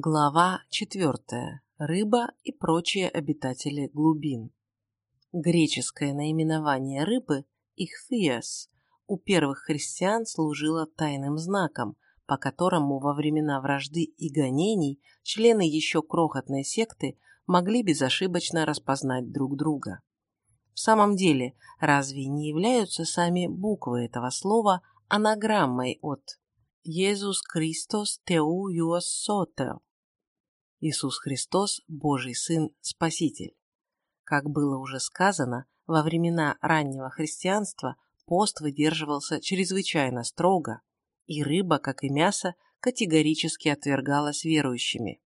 Глава 4. Рыба и прочие обитатели глубин. Греческое наименование рыбы ихтhias у первых христиан служило тайным знаком, по которому во времена вражды и гонений члены еще крохотной секты могли безошибочно распознать друг друга. В самом деле, разве не являются сами буквы этого слова анаграммой от «Иисус Христос Теу Юос Сотел» Иисус Христос, Божий Сын, Спаситель. Как было уже сказано, во времена раннего христианства пост выдерживался чрезвычайно строго, и рыба, как и мясо, категорически отвергалась верующими.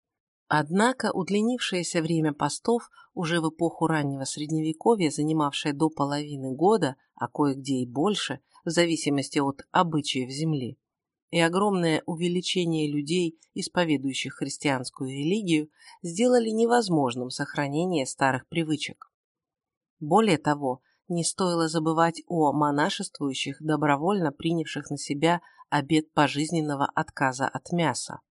Однако удлинившееся время постов уже в эпоху раннего средневековья, занимавшее до половины года, а кое-где и больше, в зависимости от обычаев земли, и огромное увеличение людей, исповедующих христианскую религию, сделали невозможным сохранение старых привычек. Более того, не стоило забывать о монашествующих, добровольно принявших на себя обет пожизненного отказа от мяса.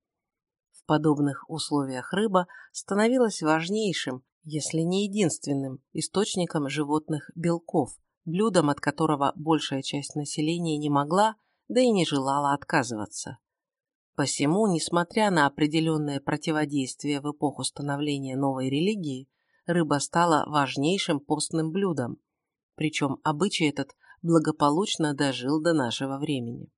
В подобных условиях рыба становилась важнейшим, если не единственным, источником животных белков, блюдом от которого большая часть населения не могла – да и не желала отказываться. Посему, несмотря на определенное противодействие в эпоху становления новой религии, рыба стала важнейшим постным блюдом, причем обычай этот благополучно дожил до нашего времени.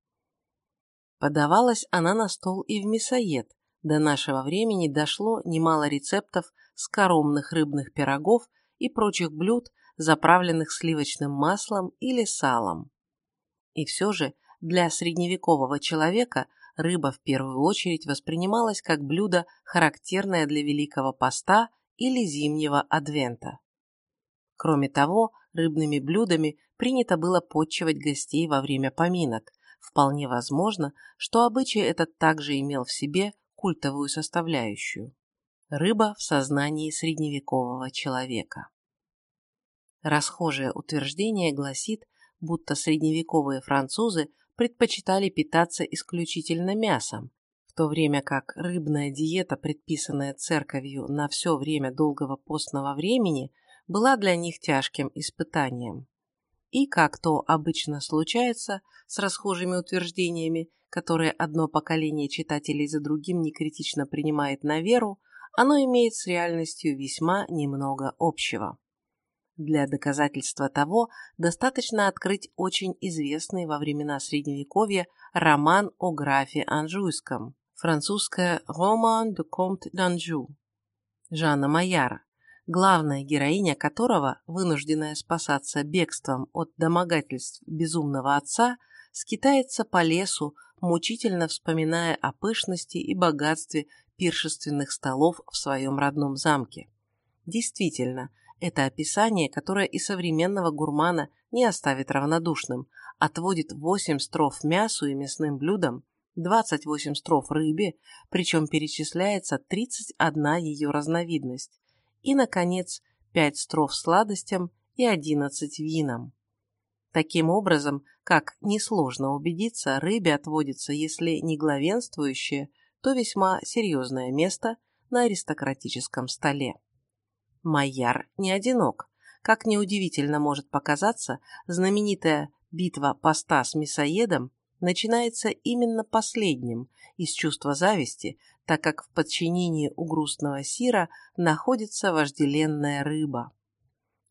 Подавалась она на стол и в мясоед, до нашего времени дошло немало рецептов скоромных рыбных пирогов и прочих блюд, заправленных сливочным маслом или салом. И все же для средневекового человека рыба в первую очередь воспринималась как блюдо, характерное для Великого Поста или Зимнего Адвента. Кроме того, рыбными блюдами принято было подчивать гостей во время поминок. Вполне возможно, что обычай этот также имел в себе культовую составляющую. Рыба в сознании средневекового человека. Расхожее утверждение гласит, будто средневековые французы предпочитали питаться исключительно мясом, в то время как рыбная диета, предписанная церковью на все время долгого постного времени, была для них тяжким испытанием. И, как то обычно случается с расхожими утверждениями, которые одно поколение читателей за другим некритично принимает на веру, оно имеет с реальностью весьма немного общего. Для доказательства того достаточно открыть очень известный во времена Средневековья роман о графе Анжуйском, французское «Роман de Comte d'Anjou» Жанна Майяра, главная героиня которого, вынужденная спасаться бегством от домогательств безумного отца, скитается по лесу, мучительно вспоминая о пышности и богатстве пиршественных столов в своем родном замке. Действительно, это описание, которое и современного гурмана не оставит равнодушным, отводит 8 строф мясу и мясным блюдам, 28 строф рыбе, причем перечисляется 31 ее разновидность, и, наконец, 5 строф сладостям и 11 винам. Таким образом, как несложно убедиться, рыбе отводится, если не главенствующее, то весьма серьезное место на аристократическом столе. Майяр не одинок. Как неудивительно может показаться, знаменитая битва поста с мясоедом начинается именно последним, из чувства зависти, так как в подчинении у грустного сира находится вожделенная рыба.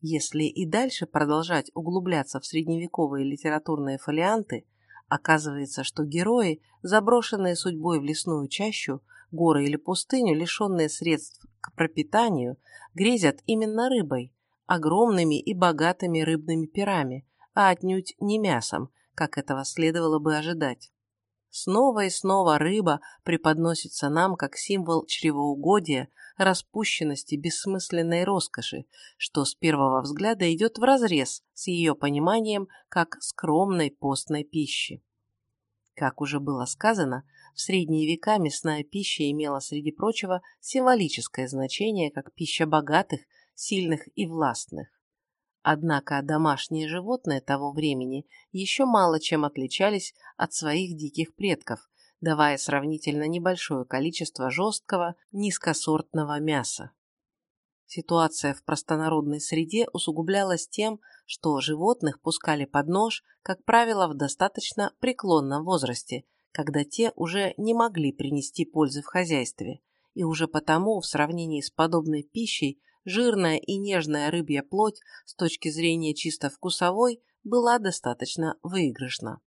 Если и дальше продолжать углубляться в средневековые литературные фолианты, оказывается, что герои, заброшенные судьбой в лесную чащу, горы или пустыню, лишенные средств к пропитанию, грезят именно рыбой, огромными и богатыми рыбными пирами, а отнюдь не мясом, как этого следовало бы ожидать. Снова и снова рыба преподносится нам как символ чревоугодия, распущенности, бессмысленной роскоши, что с первого взгляда идет вразрез с ее пониманием как скромной постной пищи. Как уже было сказано, в средние века мясная пища имела, среди прочего, символическое значение как пища богатых, сильных и властных. Однако домашние животные того времени еще мало чем отличались от своих диких предков, давая сравнительно небольшое количество жесткого, низкосортного мяса. Ситуация в простонародной среде усугублялась тем, что животных пускали под нож, как правило, в достаточно преклонном возрасте, когда те уже не могли принести пользы в хозяйстве, и уже потому в сравнении с подобной пищей жирная и нежная рыбья плоть с точки зрения чисто вкусовой была достаточно выигрышна.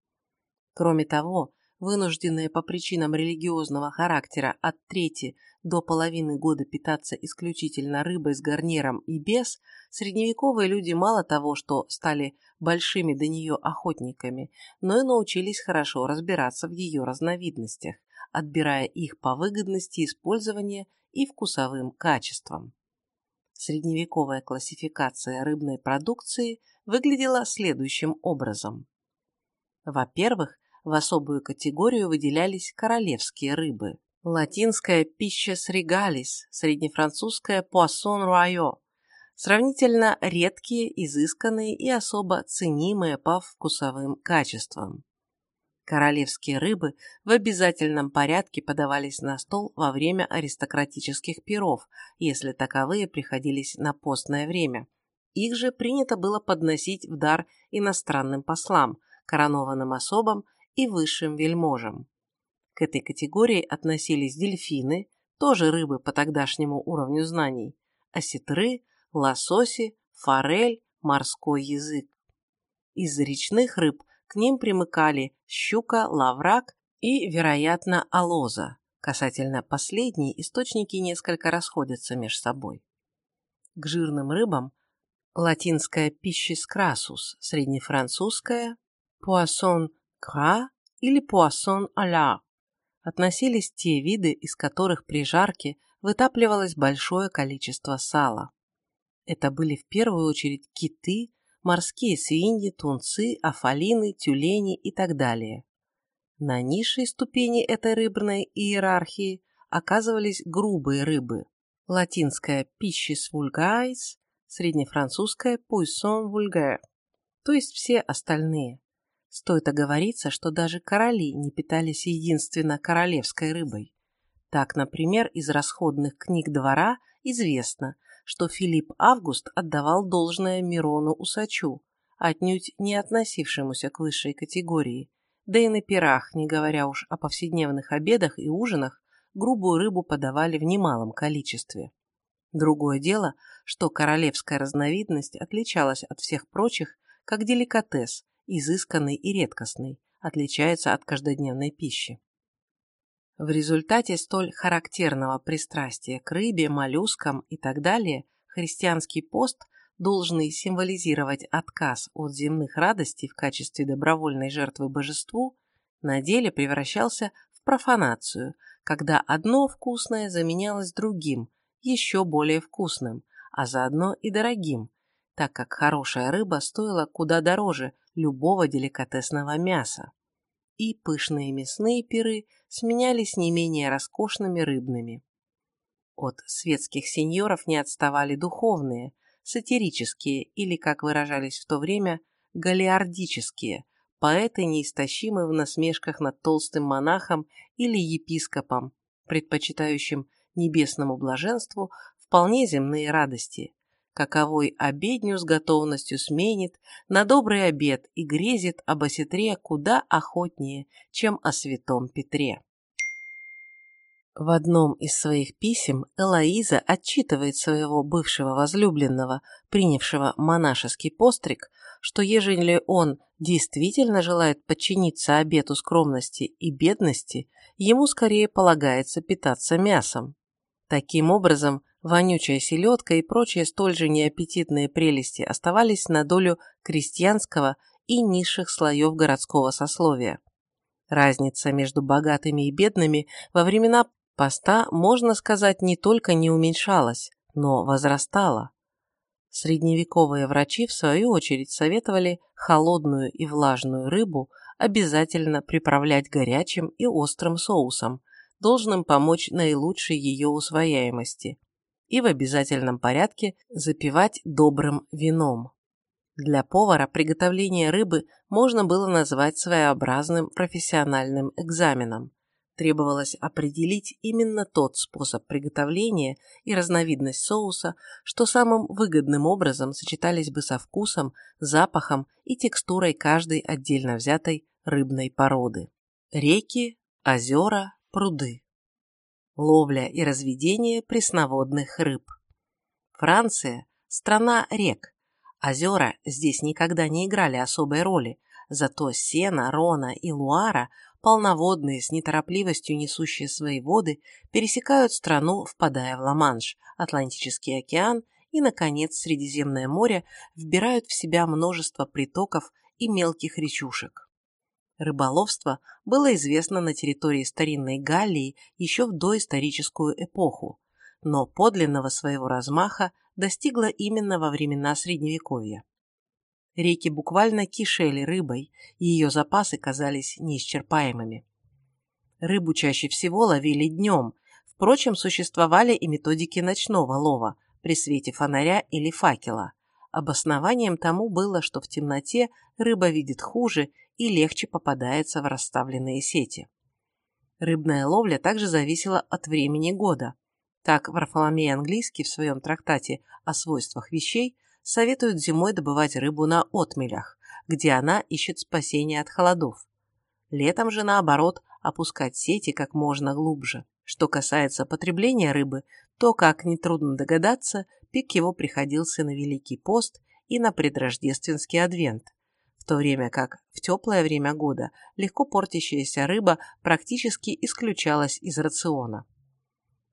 Кроме того, вынужденные по причинам религиозного характера от трети до половины года питаться исключительно рыбой с гарниром и без, средневековые люди мало того, что стали большими до нее охотниками, но и научились хорошо разбираться в ее разновидностях, отбирая их по выгодности использования и вкусовым качествам. Средневековая классификация рыбной продукции выглядела следующим образом. Во-первых, в особую категорию выделялись королевские рыбы. Латинская пища регалис, среднефранцузская poisson royaux, сравнительно редкие, изысканные и особо ценимые по вкусовым качествам. Королевские рыбы в обязательном порядке подавались на стол во время аристократических пиров, если таковые приходились на постное время. Их же принято было подносить в дар иностранным послам, коронованным особам и высшим вельможам. К этой категории относились дельфины, тоже рыбы по тогдашнему уровню знаний, осетры, лососи, форель, морской язык. Из речных рыб к ним примыкали щука, лаврак и, вероятно, алоза. Касательно последней, источники несколько расходятся между собой. К жирным рыбам латинская пищис красус, среднефранцузская poisson gras или à la относились те виды, из которых при жарке вытапливалось большое количество сала. Это были в первую очередь киты, морские свиньи, тунцы, афалины, тюлени и так далее. На низшей ступени этой рыбной иерархии оказывались грубые рыбы. Латинская «piscis vulgaris», среднефранцузская «poisson vulgaire», то есть все остальные. Стоит оговориться, что даже короли не питались единственно королевской рыбой. Так, например, из расходных книг двора известно, что Филипп Август отдавал должное Мирону Усачу, отнюдь не относившемуся к высшей категории, да и на пирах, не говоря уж о повседневных обедах и ужинах, грубую рыбу подавали в немалом количестве. Другое дело, что королевская разновидность отличалась от всех прочих как деликатес, изысканный и редкостный, отличается от каждодневной пищи. В результате столь характерного пристрастия к рыбе, моллюскам и так далее, христианский пост, должный символизировать отказ от земных радостей в качестве добровольной жертвы божеству, на деле превращался в профанацию, когда одно вкусное заменялось другим, еще более вкусным, а заодно и дорогим, так как хорошая рыба стоила куда дороже любого деликатесного мяса. И пышные мясные пиры сменялись не менее роскошными рыбными. От светских сеньоров не отставали духовные, сатирические или, как выражались в то время, галиардические, поэты неистощимы в насмешках над толстым монахом или епископом, предпочитающим небесному блаженству вполне земные радости, каковой обедню с готовностью сменит на добрый обед и грезит об осетре куда охотнее, чем о святом Петре. В одном из своих писем Элоиза отчитывает своего бывшего возлюбленного, принявшего монашеский постриг, что ежели он действительно желает подчиниться обету скромности и бедности, ему скорее полагается питаться мясом. Таким образом, вонючая селедка и прочие столь же неаппетитные прелести оставались на долю крестьянского и низших слоев городского сословия. Разница между богатыми и бедными во времена поста, можно сказать, не только не уменьшалась, но возрастала. Средневековые врачи, в свою очередь, советовали холодную и влажную рыбу обязательно приправлять горячим и острым соусом, должным помочь наилучшей ее усвояемости – и в обязательном порядке запивать добрым вином. Для повара приготовление рыбы можно было назвать своеобразным профессиональным экзаменом. Требовалось определить именно тот способ приготовления и разновидность соуса, что самым выгодным образом сочетались бы со вкусом, запахом и текстурой каждой отдельно взятой рыбной породы. Реки, озера, пруды. Ловля и разведение пресноводных рыб. Франция – страна рек. Озера здесь никогда не играли особой роли, зато Сена, Рона и Луара полноводные, с неторопливостью несущие свои воды, пересекают страну, впадая в Ла-Манш, Атлантический океан и, наконец, Средиземное море, вбирают в себя множество притоков и мелких речушек. Рыболовство было известно на территории старинной Галлии еще в доисторическую эпоху, но подлинного своего размаха достигло именно во времена Средневековья. Реки буквально кишели рыбой, и ее запасы казались неисчерпаемыми. Рыбу чаще всего ловили днем, впрочем, существовали и методики ночного лова при свете фонаря или факела. Обоснованием тому было, что в темноте рыба видит хуже и легче попадается в расставленные сети. Рыбная ловля также зависела от времени года. Так Варфоломей Английский в своем трактате о свойствах вещей советуют зимой добывать рыбу на отмелях, где она ищет спасения от холодов. Летом же, наоборот, опускать сети как можно глубже. Что касается потребления рыбы, то, как нетрудно догадаться, пик его приходился на Великий пост и на предрождественский адвент, в то время как в теплое время года легко портящаяся рыба практически исключалась из рациона.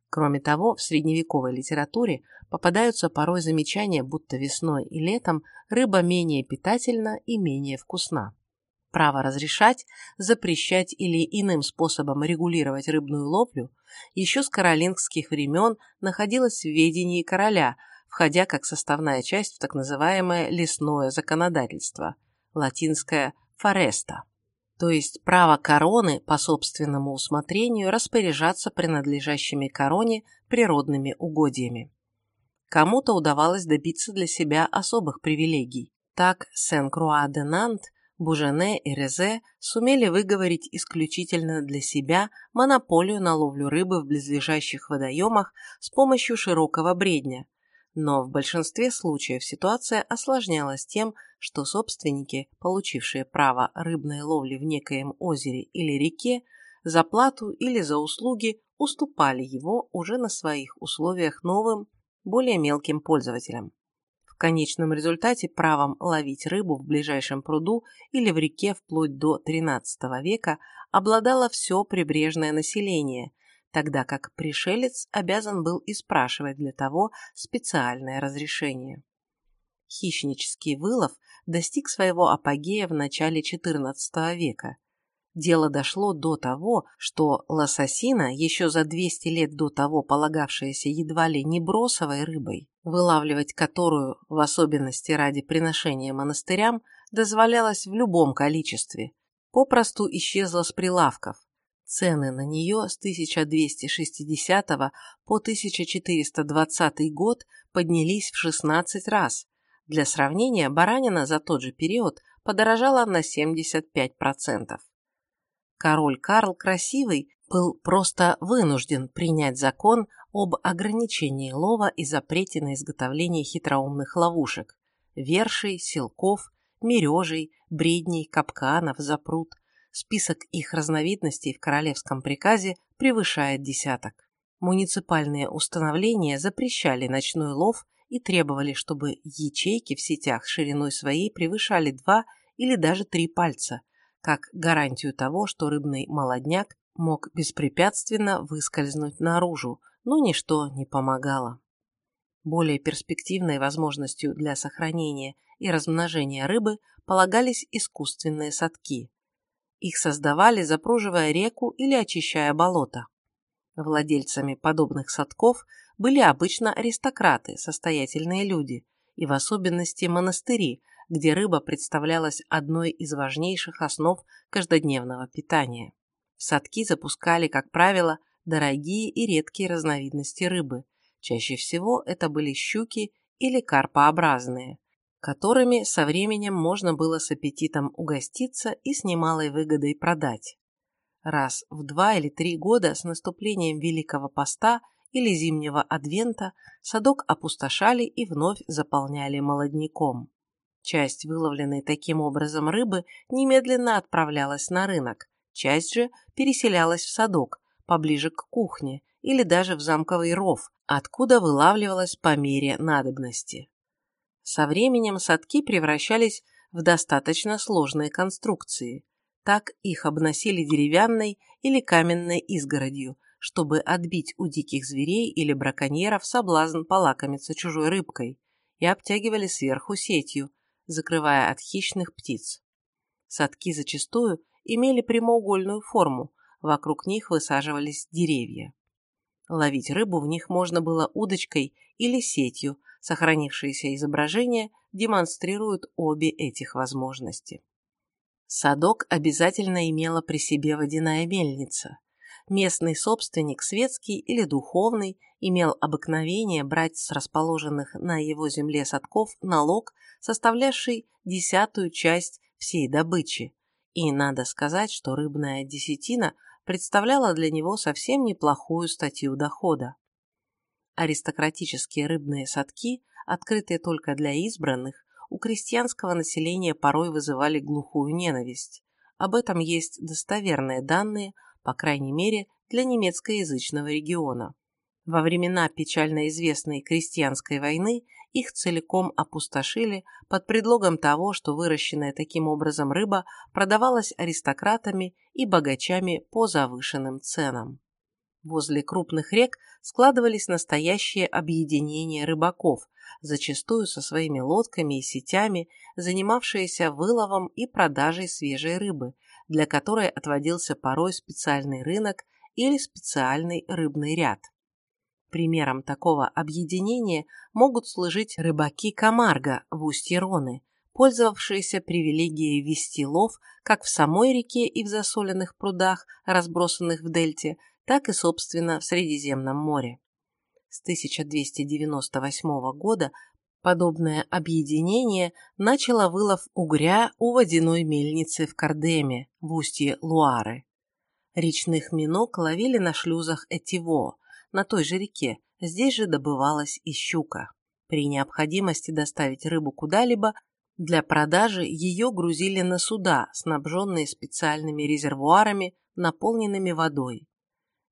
Кроме того, в средневековой литературе попадаются порой замечания, будто весной и летом рыба менее питательна и менее вкусна. Право разрешать, запрещать или иным способом регулировать рыбную ловлю еще с каролингских времен находилось в ведении короля, входя как составная часть в так называемое лесное законодательство, латинское «foresta» то есть право короны по собственному усмотрению распоряжаться принадлежащими короне природными угодьями. Кому-то удавалось добиться для себя особых привилегий. Так Сен-Круа-де-Нант, Бужене и Резе сумели выговорить исключительно для себя монополию на ловлю рыбы в близлежащих водоемах с помощью широкого бредня, но в большинстве случаев ситуация осложнялась тем, что собственники, получившие право рыбной ловли в некоем озере или реке, за плату или за услуги уступали его уже на своих условиях новым, более мелким пользователям. В конечном результате правом ловить рыбу в ближайшем пруду или в реке вплоть до XIII века обладало все прибрежное население, тогда как пришелец обязан был и спрашивать для того специальное разрешение. Хищнический вылов достиг своего апогея в начале XIV века. Дело дошло до того, что лососина, еще за 200 лет до того полагавшаяся едва ли не бросовой рыбой, вылавливать которую, в особенности ради приношения монастырям, дозволялось в любом количестве, попросту исчезла с прилавков, Цены на нее с 1260 по 1420 год поднялись в 16 раз. Для сравнения, баранина за тот же период подорожала на 75%. Король Карл Красивый был просто вынужден принять закон об ограничении лова и запрете на изготовление хитроумных ловушек – вершей, силков, мережей, бредней, капканов, запрут, Список их разновидностей в королевском приказе превышает десяток. Муниципальные установления запрещали ночной лов и требовали, чтобы ячейки в сетях шириной своей превышали два или даже три пальца, как гарантию того, что рыбный молодняк мог беспрепятственно выскользнуть наружу, но ничто не помогало. Более перспективной возможностью для сохранения и размножения рыбы полагались искусственные садки. Их создавали, запруживая реку или очищая болото. Владельцами подобных садков были обычно аристократы, состоятельные люди, и в особенности монастыри, где рыба представлялась одной из важнейших основ каждодневного питания. Садки запускали, как правило, дорогие и редкие разновидности рыбы. Чаще всего это были щуки или карпообразные, которыми со временем можно было с аппетитом угоститься и с немалой выгодой продать. Раз в два или три года с наступлением Великого Поста или Зимнего Адвента садок опустошали и вновь заполняли молодняком. Часть выловленной таким образом рыбы немедленно отправлялась на рынок, часть же переселялась в садок, поближе к кухне или даже в замковый ров, откуда вылавливалась по мере надобности. Со временем садки превращались в достаточно сложные конструкции. Так их обносили деревянной или каменной изгородью, чтобы отбить у диких зверей или браконьеров соблазн полакомиться чужой рыбкой, и обтягивали сверху сетью, закрывая от хищных птиц. Садки зачастую имели прямоугольную форму, вокруг них высаживались деревья. Ловить рыбу в них можно было удочкой или сетью, сохранившиеся изображения демонстрируют обе этих возможности. Садок обязательно имела при себе водяная мельница. Местный собственник, светский или духовный, имел обыкновение брать с расположенных на его земле садков налог, составлявший десятую часть всей добычи. И надо сказать, что рыбная десятина представляла для него совсем неплохую статью дохода. Аристократические рыбные садки, открытые только для избранных, у крестьянского населения порой вызывали глухую ненависть. Об этом есть достоверные данные, по крайней мере, для немецкоязычного региона. Во времена печально известной крестьянской войны их целиком опустошили под предлогом того, что выращенная таким образом рыба продавалась аристократами и богачами по завышенным ценам. Возле крупных рек складывались настоящие объединения рыбаков, зачастую со своими лодками и сетями, занимавшиеся выловом и продажей свежей рыбы, для которой отводился порой специальный рынок или специальный рыбный ряд. Примером такого объединения могут служить рыбаки Камарго в устье Роны, пользовавшиеся привилегией вести лов как в самой реке и в засоленных прудах, разбросанных в дельте, так и, собственно, в Средиземном море. С 1298 года подобное объединение начало вылов угря у водяной мельницы в Кардеме, в устье Луары. Речных минок ловили на шлюзах Этиво, на той же реке, здесь же добывалась и щука. При необходимости доставить рыбу куда-либо, для продажи ее грузили на суда, снабженные специальными резервуарами, наполненными водой.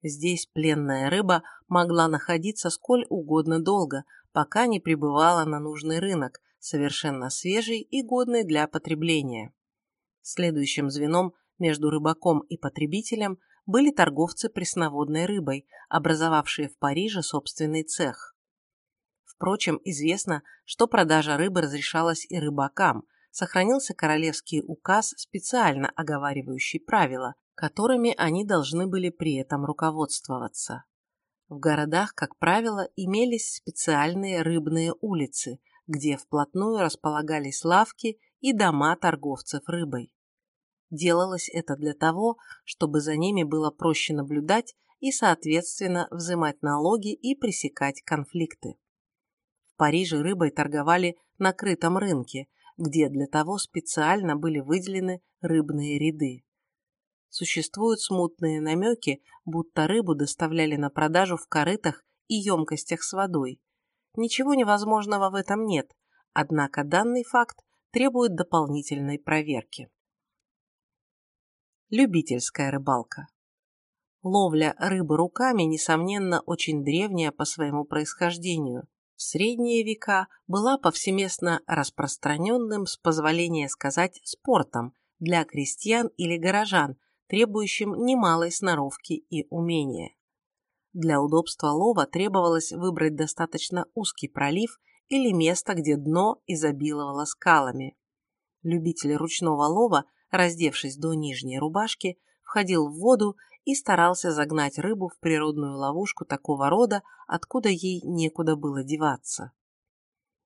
Здесь пленная рыба могла находиться сколь угодно долго, пока не прибывала на нужный рынок, совершенно свежий и годный для потребления. Следующим звеном между рыбаком и потребителем были торговцы пресноводной рыбой, образовавшие в Париже собственный цех. Впрочем, известно, что продажа рыбы разрешалась и рыбакам, сохранился королевский указ, специально оговаривающий правила, которыми они должны были при этом руководствоваться. В городах, как правило, имелись специальные рыбные улицы, где вплотную располагались лавки и дома торговцев рыбой. Делалось это для того, чтобы за ними было проще наблюдать и, соответственно, взимать налоги и пресекать конфликты. В Париже рыбой торговали на крытом рынке, где для того специально были выделены рыбные ряды. Существуют смутные намеки, будто рыбу доставляли на продажу в корытах и емкостях с водой. Ничего невозможного в этом нет, однако данный факт требует дополнительной проверки. Любительская рыбалка. Ловля рыбы руками, несомненно, очень древняя по своему происхождению. В средние века была повсеместно распространенным, с позволения сказать, спортом для крестьян или горожан, требующим немалой сноровки и умения. Для удобства лова требовалось выбрать достаточно узкий пролив или место, где дно изобиловало скалами. Любители ручного лова – раздевшись до нижней рубашки, входил в воду и старался загнать рыбу в природную ловушку такого рода, откуда ей некуда было деваться.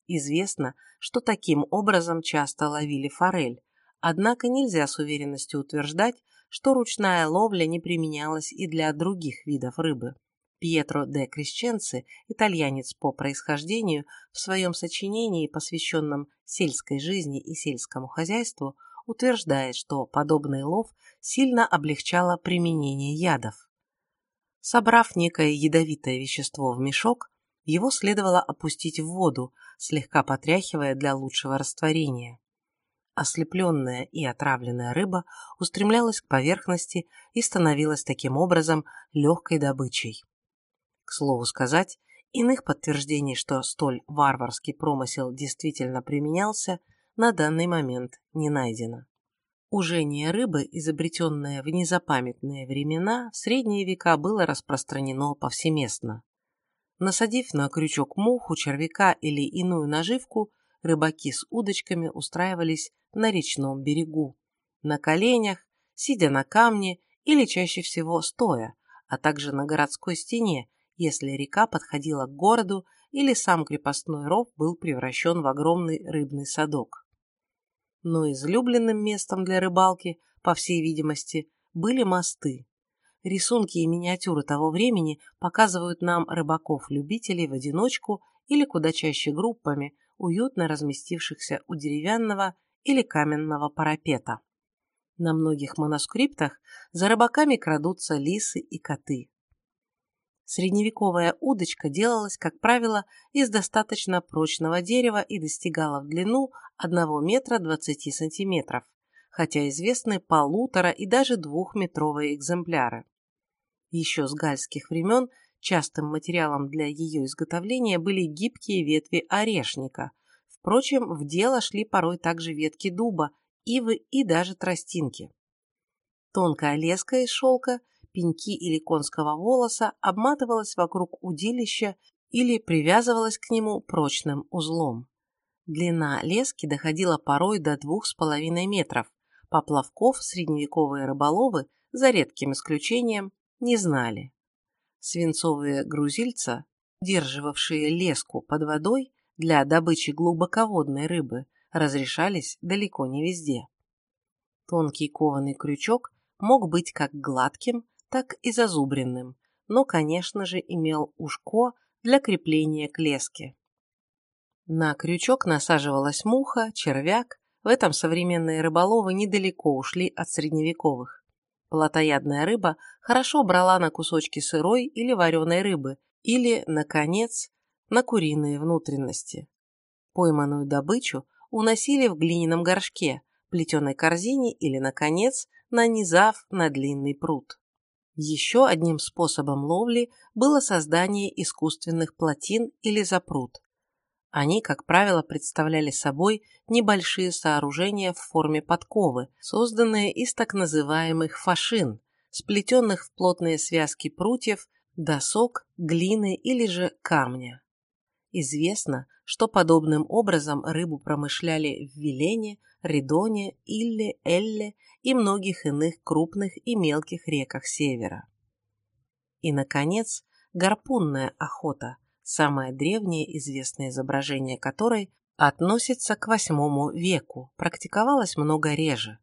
Известно, что таким образом часто ловили форель, однако нельзя с уверенностью утверждать, что ручная ловля не применялась и для других видов рыбы. Пьетро де Крещенци, итальянец по происхождению, в своем сочинении, посвященном сельской жизни и сельскому хозяйству, утверждает, что подобный лов сильно облегчало применение ядов. Собрав некое ядовитое вещество в мешок, его следовало опустить в воду, слегка потряхивая для лучшего растворения. Ослепленная и отравленная рыба устремлялась к поверхности и становилась таким образом легкой добычей. К слову сказать, иных подтверждений, что столь варварский промысел действительно применялся, на данный момент не найдено. Ужение рыбы, изобретенное в незапамятные времена, в средние века было распространено повсеместно. Насадив на крючок муху, червяка или иную наживку, рыбаки с удочками устраивались на речном берегу, на коленях, сидя на камне или чаще всего стоя, а также на городской стене, если река подходила к городу или сам крепостной ров был превращен в огромный рыбный садок. Но излюбленным местом для рыбалки, по всей видимости, были мосты. Рисунки и миниатюры того времени показывают нам рыбаков-любителей в одиночку или куда чаще группами, уютно разместившихся у деревянного или каменного парапета. На многих манускриптах за рыбаками крадутся лисы и коты. Средневековая удочка делалась, как правило, из достаточно прочного дерева и достигала в длину 1 метра 20 сантиметров, хотя известны полутора и даже двухметровые экземпляры. Еще с гальских времен частым материалом для ее изготовления были гибкие ветви орешника. Впрочем, в дело шли порой также ветки дуба, ивы и даже тростинки. Тонкая леска из шелка пеньки или конского волоса обматывалась вокруг удилища или привязывалась к нему прочным узлом. Длина лески доходила порой до двух с половиной метров. Поплавков средневековые рыболовы, за редким исключением, не знали. Свинцовые грузильца, удерживавшие леску под водой для добычи глубоководной рыбы, разрешались далеко не везде. Тонкий кованый крючок мог быть как гладким, так и зазубренным, но, конечно же, имел ушко для крепления к леске. На крючок насаживалась муха, червяк, в этом современные рыболовы недалеко ушли от средневековых. Плотоядная рыба хорошо брала на кусочки сырой или вареной рыбы, или, наконец, на куриные внутренности. Пойманную добычу уносили в глиняном горшке, плетеной корзине или, наконец, нанизав на длинный пруд. Еще одним способом ловли было создание искусственных плотин или запрут. Они, как правило, представляли собой небольшие сооружения в форме подковы, созданные из так называемых фашин, сплетенных в плотные связки прутьев, досок, глины или же камня. Известно, что подобным образом рыбу промышляли в Вилене, Ридоне, Илле, Элле и многих иных крупных и мелких реках севера. И, наконец, гарпунная охота, самое древнее известное изображение которой относится к VIII веку, практиковалась много реже.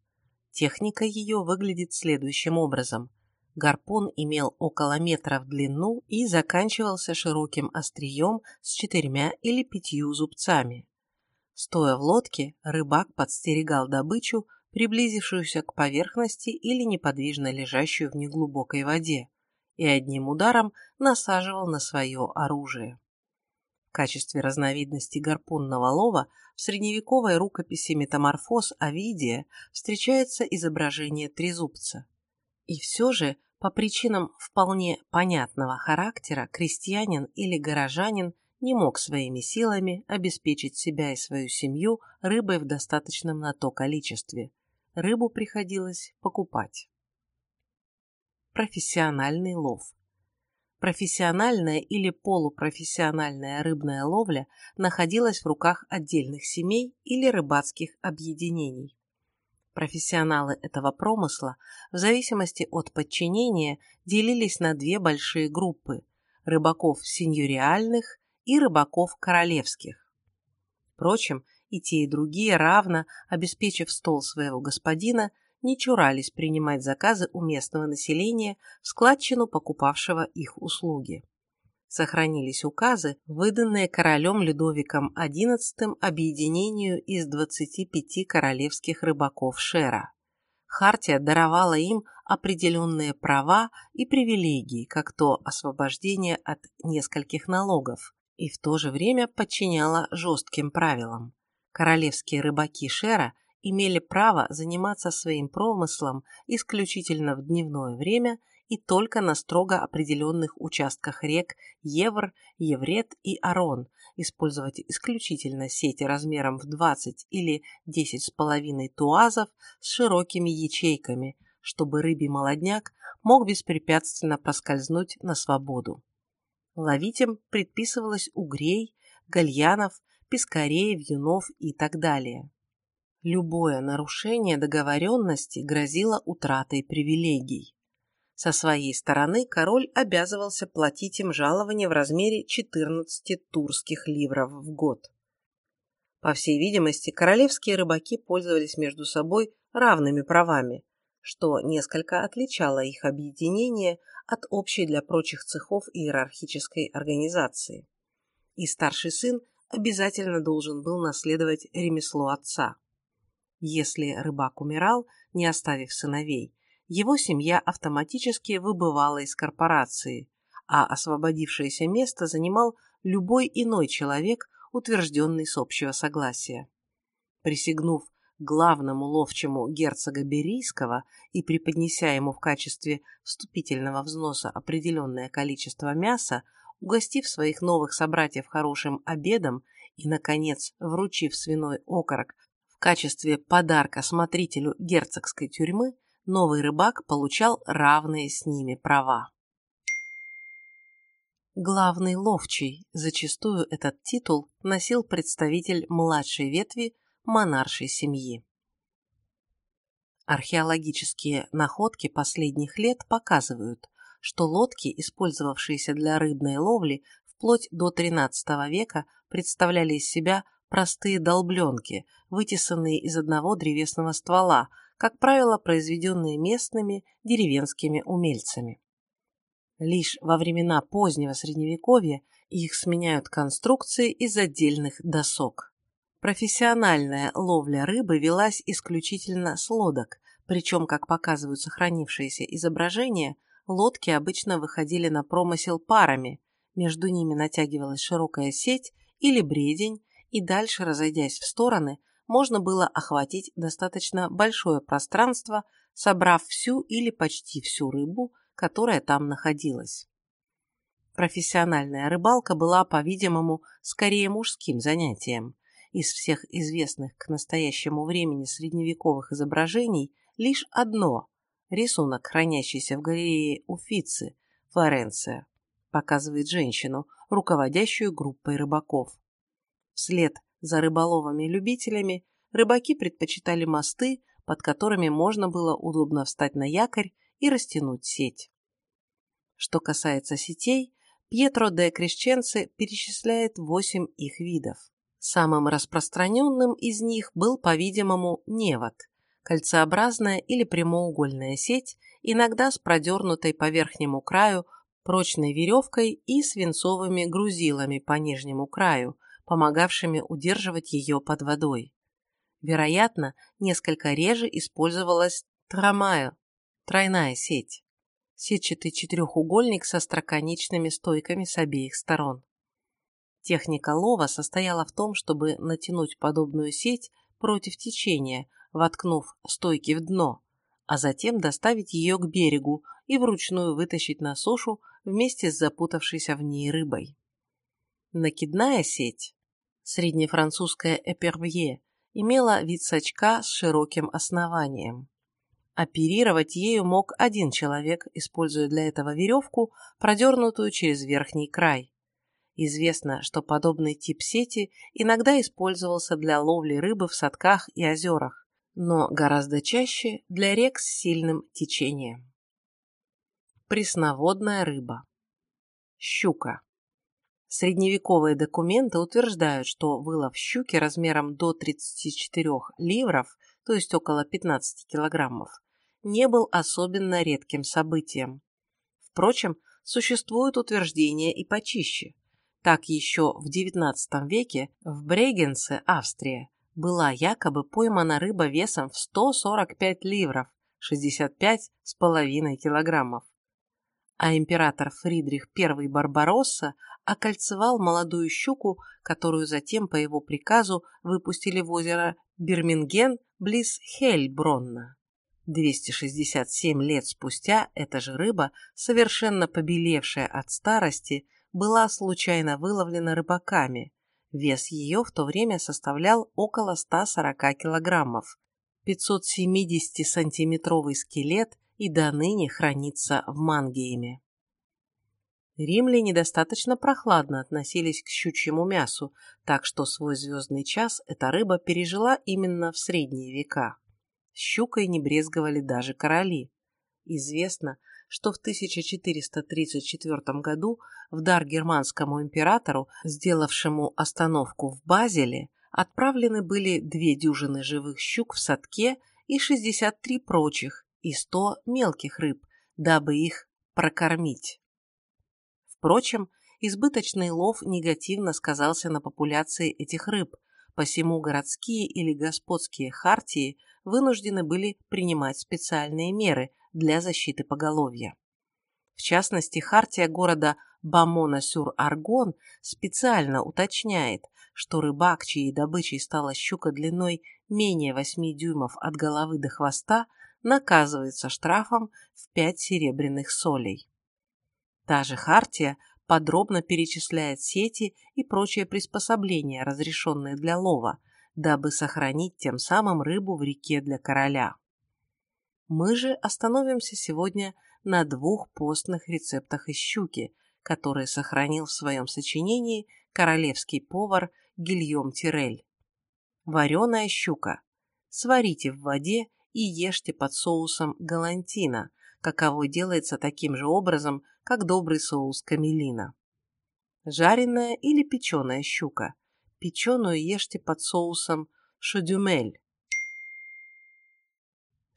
Техника ее выглядит следующим образом. Гарпун имел около метра в длину и заканчивался широким острием с четырьмя или пятью зубцами. Стоя в лодке, рыбак подстерегал добычу, приблизившуюся к поверхности или неподвижно лежащую в неглубокой воде, и одним ударом насаживал на свое оружие. В качестве разновидности гарпунного лова в средневековой рукописи «Метаморфоз Овидия» встречается изображение трезубца. И все же, по причинам вполне понятного характера, крестьянин или горожанин не мог своими силами обеспечить себя и свою семью рыбой в достаточном на то количестве. Рыбу приходилось покупать. Профессиональный лов. Профессиональная или полупрофессиональная рыбная ловля находилась в руках отдельных семей или рыбацких объединений. Профессионалы этого промысла в зависимости от подчинения делились на две большие группы – рыбаков сеньориальных и рыбаков королевских. Впрочем, и те, и другие равно, обеспечив стол своего господина, не чурались принимать заказы у местного населения в складчину покупавшего их услуги. Сохранились указы, выданные королем Людовиком XI объединению из 25 королевских рыбаков Шера. Хартия даровала им определенные права и привилегии, как то освобождение от нескольких налогов, и в то же время подчиняла жестким правилам. Королевские рыбаки Шера имели право заниматься своим промыслом исключительно в дневное время и только на строго определенных участках рек Евр, Еврет и Арон, использовать исключительно сети размером в 20 или 10,5 туазов с широкими ячейками, чтобы рыбий молодняк мог беспрепятственно проскользнуть на свободу. Ловить им предписывалось угрей, гальянов, пескарей, вьюнов и так далее. Любое нарушение договоренности грозило утратой привилегий. Со своей стороны король обязывался платить им жалование в размере 14 турских ливров в год. По всей видимости, королевские рыбаки пользовались между собой равными правами, что несколько отличало их объединение от общей для прочих цехов иерархической организации. И старший сын обязательно должен был наследовать ремесло отца. Если рыбак умирал, не оставив сыновей, его семья автоматически выбывала из корпорации, а освободившееся место занимал любой иной человек, утвержденный с общего согласия. Присягнув главному ловчему герцога Берийского и преподнеся ему в качестве вступительного взноса определенное количество мяса, угостив своих новых собратьев хорошим обедом и, наконец, вручив свиной окорок в качестве подарка смотрителю герцогской тюрьмы, новый рыбак получал равные с ними права. Главный ловчий, зачастую этот титул носил представитель младшей ветви монаршей семьи. Археологические находки последних лет показывают, что лодки, использовавшиеся для рыбной ловли вплоть до XIII века, представляли из себя простые долбленки, вытесанные из одного древесного ствола, как правило, произведенные местными деревенскими умельцами. Лишь во времена позднего Средневековья их сменяют конструкции из отдельных досок. Профессиональная ловля рыбы велась исключительно с лодок, причем, как показывают сохранившиеся изображения, лодки обычно выходили на промысел парами, между ними натягивалась широкая сеть или бредень, и дальше, разойдясь в стороны, можно было охватить достаточно большое пространство, собрав всю или почти всю рыбу, которая там находилась. Профессиональная рыбалка была, по-видимому, скорее мужским занятием. Из всех известных к настоящему времени средневековых изображений лишь одно – рисунок, хранящийся в галерее Уфицы, Флоренция, показывает женщину, руководящую группой рыбаков. Вслед за рыболовами-любителями рыбаки предпочитали мосты, под которыми можно было удобно встать на якорь и растянуть сеть. Что касается сетей, Пьетро де Крещенце перечисляет восемь их видов. Самым распространенным из них был, по-видимому, невод – кольцеобразная или прямоугольная сеть, иногда с продернутой по верхнему краю прочной веревкой и свинцовыми грузилами по нижнему краю, помогавшими удерживать ее под водой. Вероятно, несколько реже использовалась трамая, тройная сеть, сетчатый четырехугольник со строконечными стойками с обеих сторон. Техника лова состояла в том, чтобы натянуть подобную сеть против течения, воткнув стойки в дно, а затем доставить ее к берегу и вручную вытащить на сушу вместе с запутавшейся в ней рыбой. Накидная сеть среднефранцузская эпервье, имела вид сачка с широким основанием. Оперировать ею мог один человек, используя для этого веревку, продернутую через верхний край. Известно, что подобный тип сети иногда использовался для ловли рыбы в садках и озерах, но гораздо чаще для рек с сильным течением. Пресноводная рыба. Щука. Средневековые документы утверждают, что вылов щуки размером до 34 ливров, то есть около 15 килограммов, не был особенно редким событием. Впрочем, существуют утверждения и почище. Так еще в XIX веке в Брегенце, Австрия, была якобы поймана рыба весом в 145 ливров, 65,5 килограммов. А император Фридрих I Барбаросса окольцевал молодую щуку, которую затем по его приказу выпустили в озеро Бирминген близ Хельбронна. 267 лет спустя эта же рыба, совершенно побелевшая от старости, была случайно выловлена рыбаками. Вес ее в то время составлял около 140 килограммов. 570-сантиметровый скелет и до ныне хранится в Мангейме. Римляне достаточно прохладно относились к щучьему мясу, так что свой звездный час эта рыба пережила именно в средние века. Щукой не брезговали даже короли. Известно, что в 1434 году в дар германскому императору, сделавшему остановку в Базеле, отправлены были две дюжины живых щук в садке и 63 прочих, и 100 мелких рыб, дабы их прокормить. Впрочем, избыточный лов негативно сказался на популяции этих рыб, посему городские или господские хартии вынуждены были принимать специальные меры для защиты поголовья. В частности, хартия города Бамона-сюр-Аргон специально уточняет, что рыбак, чьей добычей стала щука длиной менее 8 дюймов от головы до хвоста, наказывается штрафом в 5 серебряных солей. Та же хартия подробно перечисляет сети и прочие приспособления, разрешенные для лова, дабы сохранить тем самым рыбу в реке для короля. Мы же остановимся сегодня на двух постных рецептах из щуки, которые сохранил в своем сочинении королевский повар Гильем Тирель. Вареная щука. Сварите в воде и ешьте под соусом галантина, каковой делается таким же образом, как добрый соус камелина. Жареная или печеная щука. Печеную ешьте под соусом шодюмель.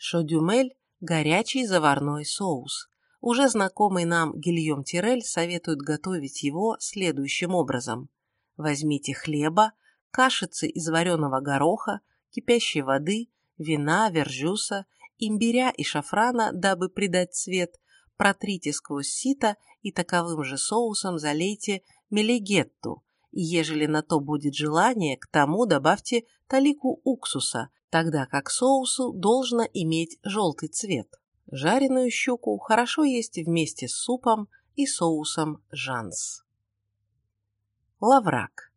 Шодюмель – горячий заварной соус. Уже знакомый нам Гильем Тирель советует готовить его следующим образом. Возьмите хлеба, кашицы из вареного гороха, кипящей воды, вина, вержуса имбиря и шафрана, дабы придать цвет, протрите сквозь сито и таковым же соусом залейте мелигетту, и ежели на то будет желание, к тому добавьте талику уксуса, тогда как соусу должно иметь желтый цвет. Жареную щуку хорошо есть вместе с супом и соусом жанс. Лаврак.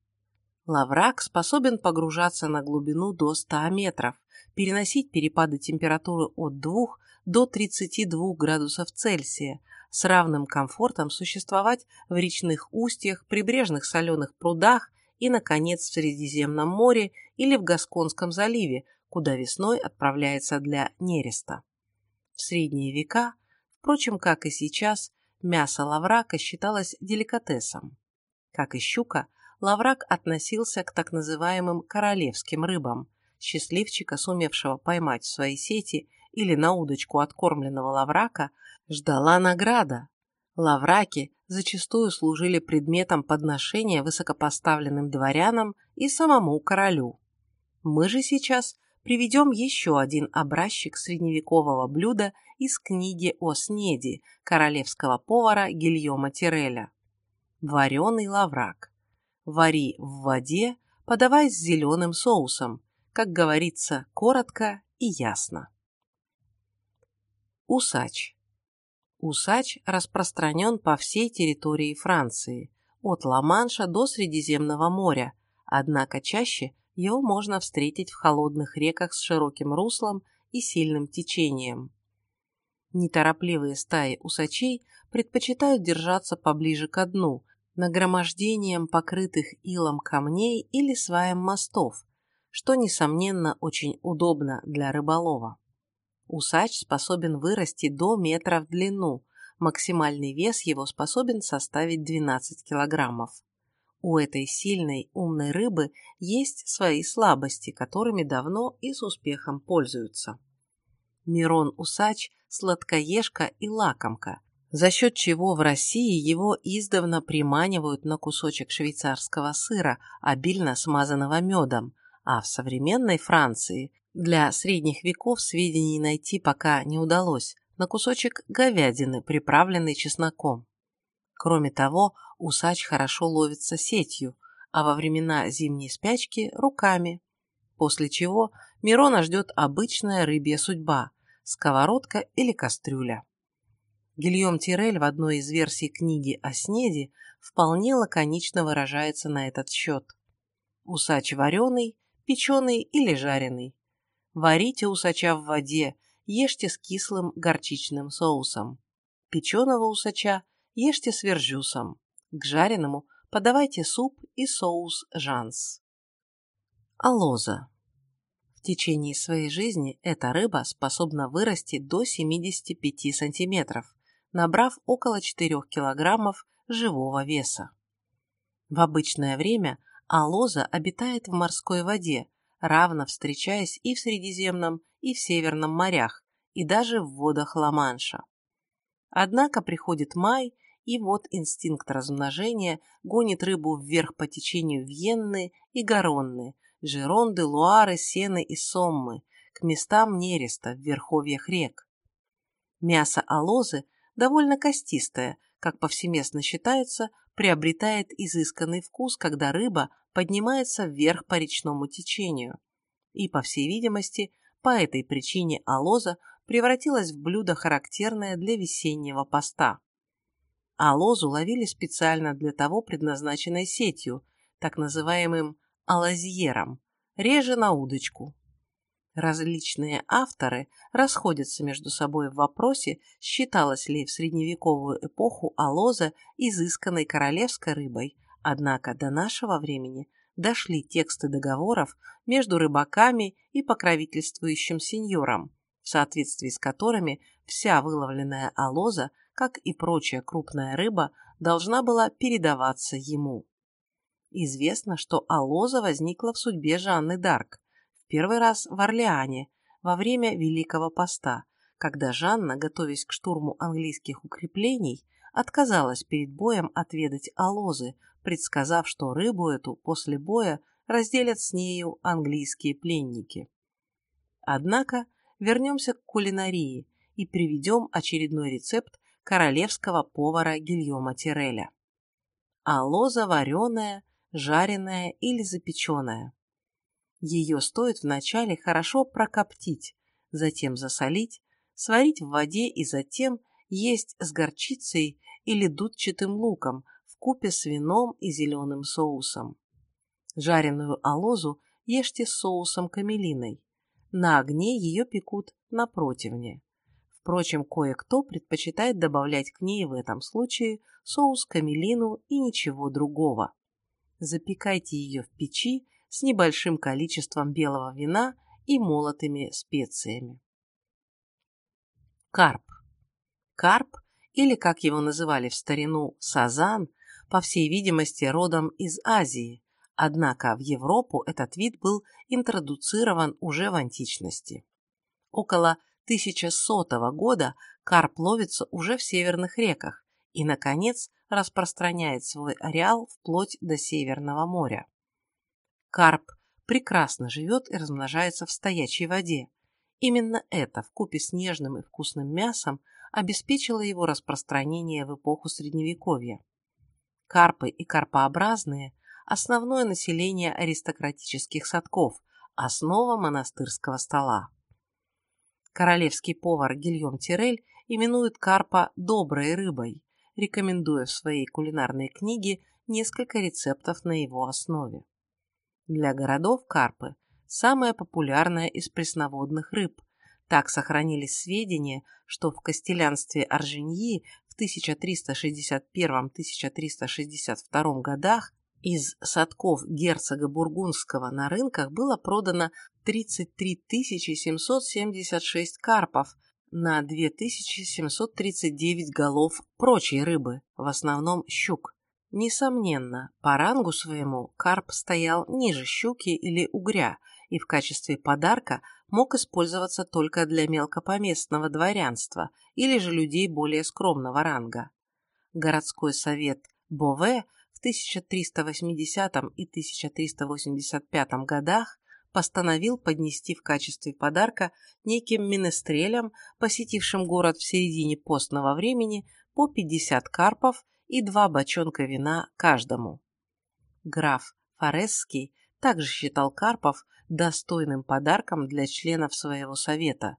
Лаврак способен погружаться на глубину до 100 метров, переносить перепады температуры от 2 до 32 градусов Цельсия, с равным комфортом существовать в речных устьях, прибрежных соленых прудах и, наконец, в Средиземном море или в Гасконском заливе, куда весной отправляется для нереста. В средние века, впрочем, как и сейчас, мясо лаврака считалось деликатесом. Как и щука, лаврак относился к так называемым королевским рыбам, счастливчика, сумевшего поймать в свои сети или на удочку откормленного лаврака, ждала награда. Лавраки зачастую служили предметом подношения высокопоставленным дворянам и самому королю. Мы же сейчас приведем еще один образчик средневекового блюда из книги о снеди королевского повара Гильома Тиреля. Вареный лаврак. Вари в воде, подавай с зеленым соусом, как говорится, коротко и ясно. Усач. Усач распространен по всей территории Франции, от Ла-Манша до Средиземного моря, однако чаще его можно встретить в холодных реках с широким руслом и сильным течением. Неторопливые стаи усачей предпочитают держаться поближе к дну, нагромождением покрытых илом камней или сваем мостов, что, несомненно, очень удобно для рыболова. Усач способен вырасти до метра в длину, максимальный вес его способен составить 12 килограммов. У этой сильной, умной рыбы есть свои слабости, которыми давно и с успехом пользуются. Мирон-усач – сладкоежка и лакомка. за счет чего в России его издавна приманивают на кусочек швейцарского сыра, обильно смазанного медом, а в современной Франции для средних веков сведений найти пока не удалось, на кусочек говядины, приправленный чесноком. Кроме того, усач хорошо ловится сетью, а во времена зимней спячки – руками. После чего Мирона ждет обычная рыбья судьба – сковородка или кастрюля. Гильем Тирель в одной из версий книги о снеди вполне лаконично выражается на этот счет. Усач вареный, печеный или жареный. Варите усача в воде, ешьте с кислым горчичным соусом. Печеного усача ешьте с вержусом. К жареному подавайте суп и соус жанс. Алоза. В течение своей жизни эта рыба способна вырасти до 75 сантиметров, набрав около 4 килограммов живого веса. В обычное время алоза обитает в морской воде, равно встречаясь и в Средиземном, и в Северном морях, и даже в водах Ла-Манша. Однако приходит май, и вот инстинкт размножения гонит рыбу вверх по течению Вьенны и Гаронны, Жеронды, Луары, Сены и Соммы, к местам нереста в верховьях рек. Мясо алозы довольно костистая, как повсеместно считается, приобретает изысканный вкус, когда рыба поднимается вверх по речному течению. И, по всей видимости, по этой причине алоза превратилась в блюдо, характерное для весеннего поста. Алозу ловили специально для того предназначенной сетью, так называемым алазьером, реже на удочку. Различные авторы расходятся между собой в вопросе, считалась ли в средневековую эпоху алоза изысканной королевской рыбой, однако до нашего времени дошли тексты договоров между рыбаками и покровительствующим сеньором, в соответствии с которыми вся выловленная алоза, как и прочая крупная рыба, должна была передаваться ему. Известно, что алоза возникла в судьбе Жанны Дарк, Первый раз в Орлеане, во время Великого Поста, когда Жанна, готовясь к штурму английских укреплений, отказалась перед боем отведать алозы, предсказав, что рыбу эту после боя разделят с нею английские пленники. Однако вернемся к кулинарии и приведем очередной рецепт королевского повара Гильома Тиреля. Алоза вареная, жареная или запеченная. Ее стоит вначале хорошо прокоптить, затем засолить, сварить в воде и затем есть с горчицей или дудчатым луком в купе с вином и зеленым соусом. Жареную алозу ешьте с соусом камелиной. На огне ее пекут на противне. Впрочем, кое-кто предпочитает добавлять к ней в этом случае соус камелину и ничего другого. Запекайте ее в печи с небольшим количеством белого вина и молотыми специями. Карп. Карп, или, как его называли в старину, сазан, по всей видимости, родом из Азии, однако в Европу этот вид был интродуцирован уже в античности. Около 1100 года карп ловится уже в северных реках и, наконец, распространяет свой ареал вплоть до Северного моря. Карп прекрасно живет и размножается в стоячей воде. Именно это, вкупе с нежным и вкусным мясом, обеспечило его распространение в эпоху Средневековья. Карпы и карпообразные – основное население аристократических садков, основа монастырского стола. Королевский повар Гильем Тирель именует карпа «доброй рыбой», рекомендуя в своей кулинарной книге несколько рецептов на его основе. Для городов карпы – самая популярная из пресноводных рыб. Так сохранились сведения, что в Кастелянстве Орженьи в 1361-1362 годах из садков герцога Бургундского на рынках было продано 33 776 карпов на 2739 голов прочей рыбы, в основном щук. Несомненно, по рангу своему карп стоял ниже щуки или угря и в качестве подарка мог использоваться только для мелкопоместного дворянства или же людей более скромного ранга. Городской совет Бове в 1380 и 1385 годах постановил поднести в качестве подарка неким менестрелям, посетившим город в середине постного времени, по 50 карпов и два бочонка вина каждому. Граф Форесский также считал карпов достойным подарком для членов своего совета.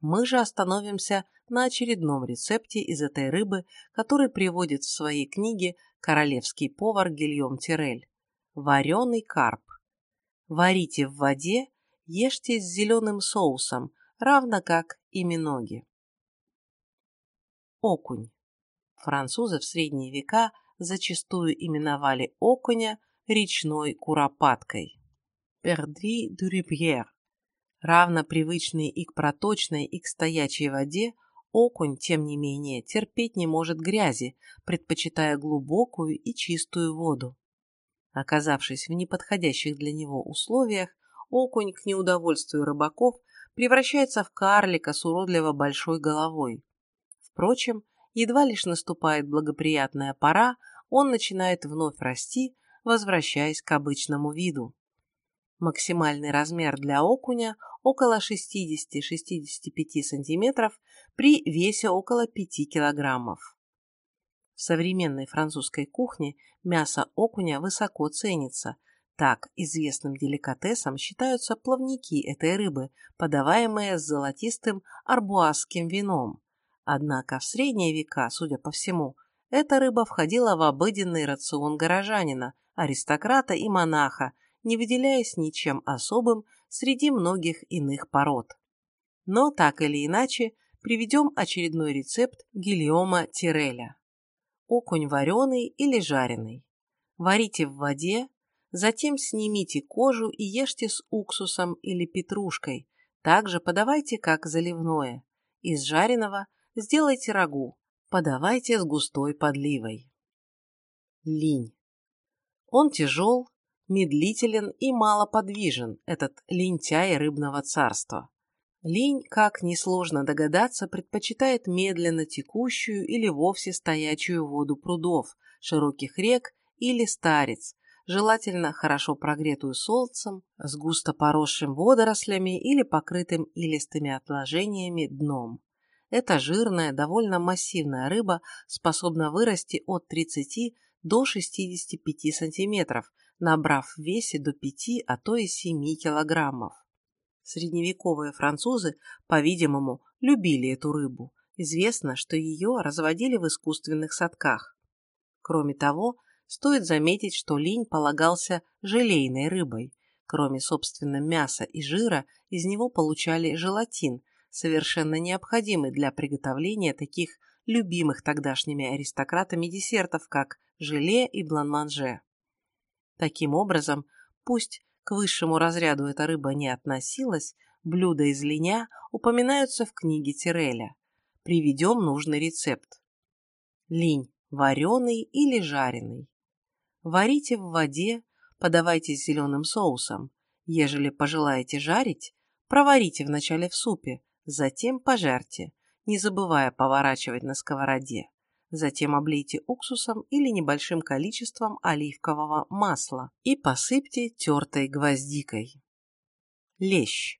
Мы же остановимся на очередном рецепте из этой рыбы, который приводит в своей книге королевский повар Гильем Тирель. Вареный карп. Варите в воде, ешьте с зеленым соусом, равно как и миноги. Окунь. Французы в средние века зачастую именовали окуня речной куропаткой. Пердри rivière. Равно привычный и к проточной, и к стоячей воде, окунь, тем не менее, терпеть не может грязи, предпочитая глубокую и чистую воду. Оказавшись в неподходящих для него условиях, окунь, к неудовольствию рыбаков, превращается в карлика с уродливо большой головой. Впрочем, Едва лишь наступает благоприятная пора, он начинает вновь расти, возвращаясь к обычному виду. Максимальный размер для окуня около 60-65 см при весе около 5 кг. В современной французской кухне мясо окуня высоко ценится. Так, известным деликатесом считаются плавники этой рыбы, подаваемые с золотистым арбуазским вином. Однако в средние века, судя по всему, эта рыба входила в обыденный рацион горожанина, аристократа и монаха, не выделяясь ничем особым среди многих иных пород. Но так или иначе, приведем очередной рецепт Гильома Тиреля. Окунь вареный или жареный. Варите в воде, затем снимите кожу и ешьте с уксусом или петрушкой. Также подавайте как заливное. Из жареного Сделайте рагу, подавайте с густой подливой. Линь. Он тяжел, медлителен и малоподвижен, этот лентяй рыбного царства. Линь, как несложно догадаться, предпочитает медленно текущую или вовсе стоячую воду прудов, широких рек или старец, желательно хорошо прогретую солнцем, с густо поросшим водорослями или покрытым илистыми отложениями дном. Эта жирная, довольно массивная рыба способна вырасти от 30 до 65 сантиметров, набрав в весе до 5, а то и 7 килограммов. Средневековые французы, по-видимому, любили эту рыбу. Известно, что ее разводили в искусственных садках. Кроме того, стоит заметить, что линь полагался желейной рыбой. Кроме собственно мяса и жира, из него получали желатин – совершенно необходимый для приготовления таких любимых тогдашними аристократами десертов, как желе и бланманже. Таким образом, пусть к высшему разряду эта рыба не относилась, блюда из линя упоминаются в книге Тиреля. Приведем нужный рецепт. Линь – вареный или жареный. Варите в воде, подавайте с зеленым соусом. Ежели пожелаете жарить, проварите вначале в супе, Затем пожарьте, не забывая поворачивать на сковороде. Затем облейте уксусом или небольшим количеством оливкового масла и посыпьте тертой гвоздикой. Лещ.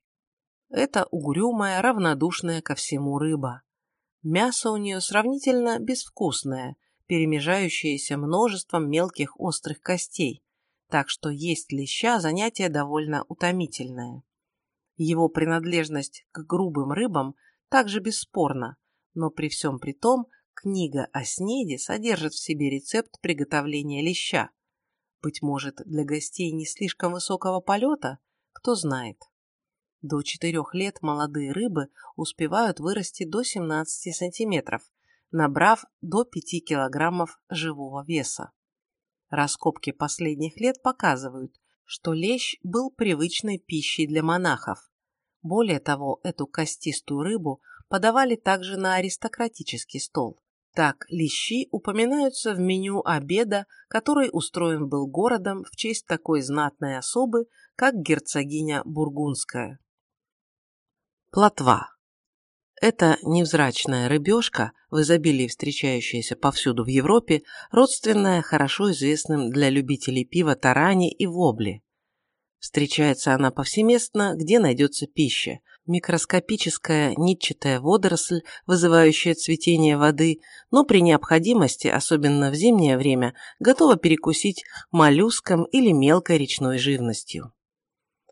Это угрюмая, равнодушная ко всему рыба. Мясо у нее сравнительно безвкусное, перемежающееся множеством мелких острых костей, так что есть леща занятие довольно утомительное. Его принадлежность к грубым рыбам также бесспорна, но при всем при том книга о снеде содержит в себе рецепт приготовления леща. Быть может, для гостей не слишком высокого полета? Кто знает. До 4 лет молодые рыбы успевают вырасти до 17 сантиметров, набрав до 5 килограммов живого веса. Раскопки последних лет показывают, что лещ был привычной пищей для монахов. Более того, эту костистую рыбу подавали также на аристократический стол. Так, лещи упоминаются в меню обеда, который устроен был городом в честь такой знатной особы, как герцогиня Бургундская. Плотва. Эта невзрачная рыбешка, в изобилии встречающаяся повсюду в Европе, родственная хорошо известным для любителей пива тарани и вобли. Встречается она повсеместно, где найдется пища. Микроскопическая нитчатая водоросль, вызывающая цветение воды, но при необходимости, особенно в зимнее время, готова перекусить моллюском или мелкой речной живностью.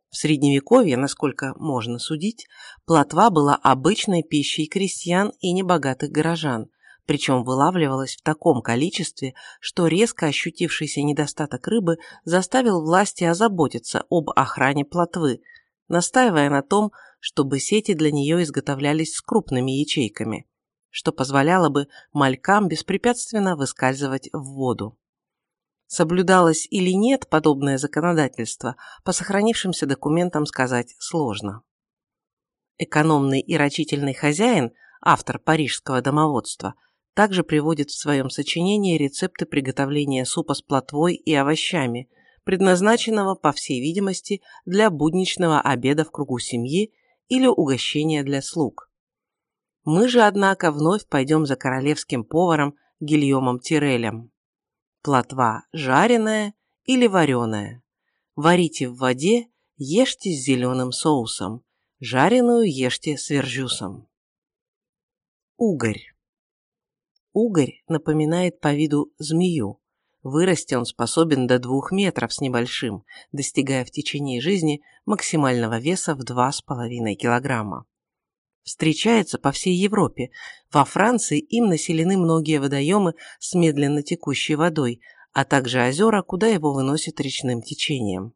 В Средневековье, насколько можно судить, плотва была обычной пищей крестьян и небогатых горожан, причем вылавливалась в таком количестве, что резко ощутившийся недостаток рыбы заставил власти озаботиться об охране плотвы, настаивая на том, чтобы сети для нее изготовлялись с крупными ячейками, что позволяло бы малькам беспрепятственно выскальзывать в воду. Соблюдалось или нет подобное законодательство, по сохранившимся документам сказать сложно. Экономный и рачительный хозяин, автор парижского домоводства, также приводит в своем сочинении рецепты приготовления супа с плотвой и овощами, предназначенного, по всей видимости, для будничного обеда в кругу семьи или угощения для слуг. Мы же, однако, вновь пойдем за королевским поваром Гильомом Тирелем. Плотва жареная или вареная. Варите в воде, ешьте с зеленым соусом. Жареную ешьте с вержусом. Угорь. Угорь напоминает по виду змею. Вырасти он способен до двух метров с небольшим, достигая в течение жизни максимального веса в 2,5 килограмма встречается по всей Европе. Во Франции им населены многие водоемы с медленно текущей водой, а также озера, куда его выносит речным течением.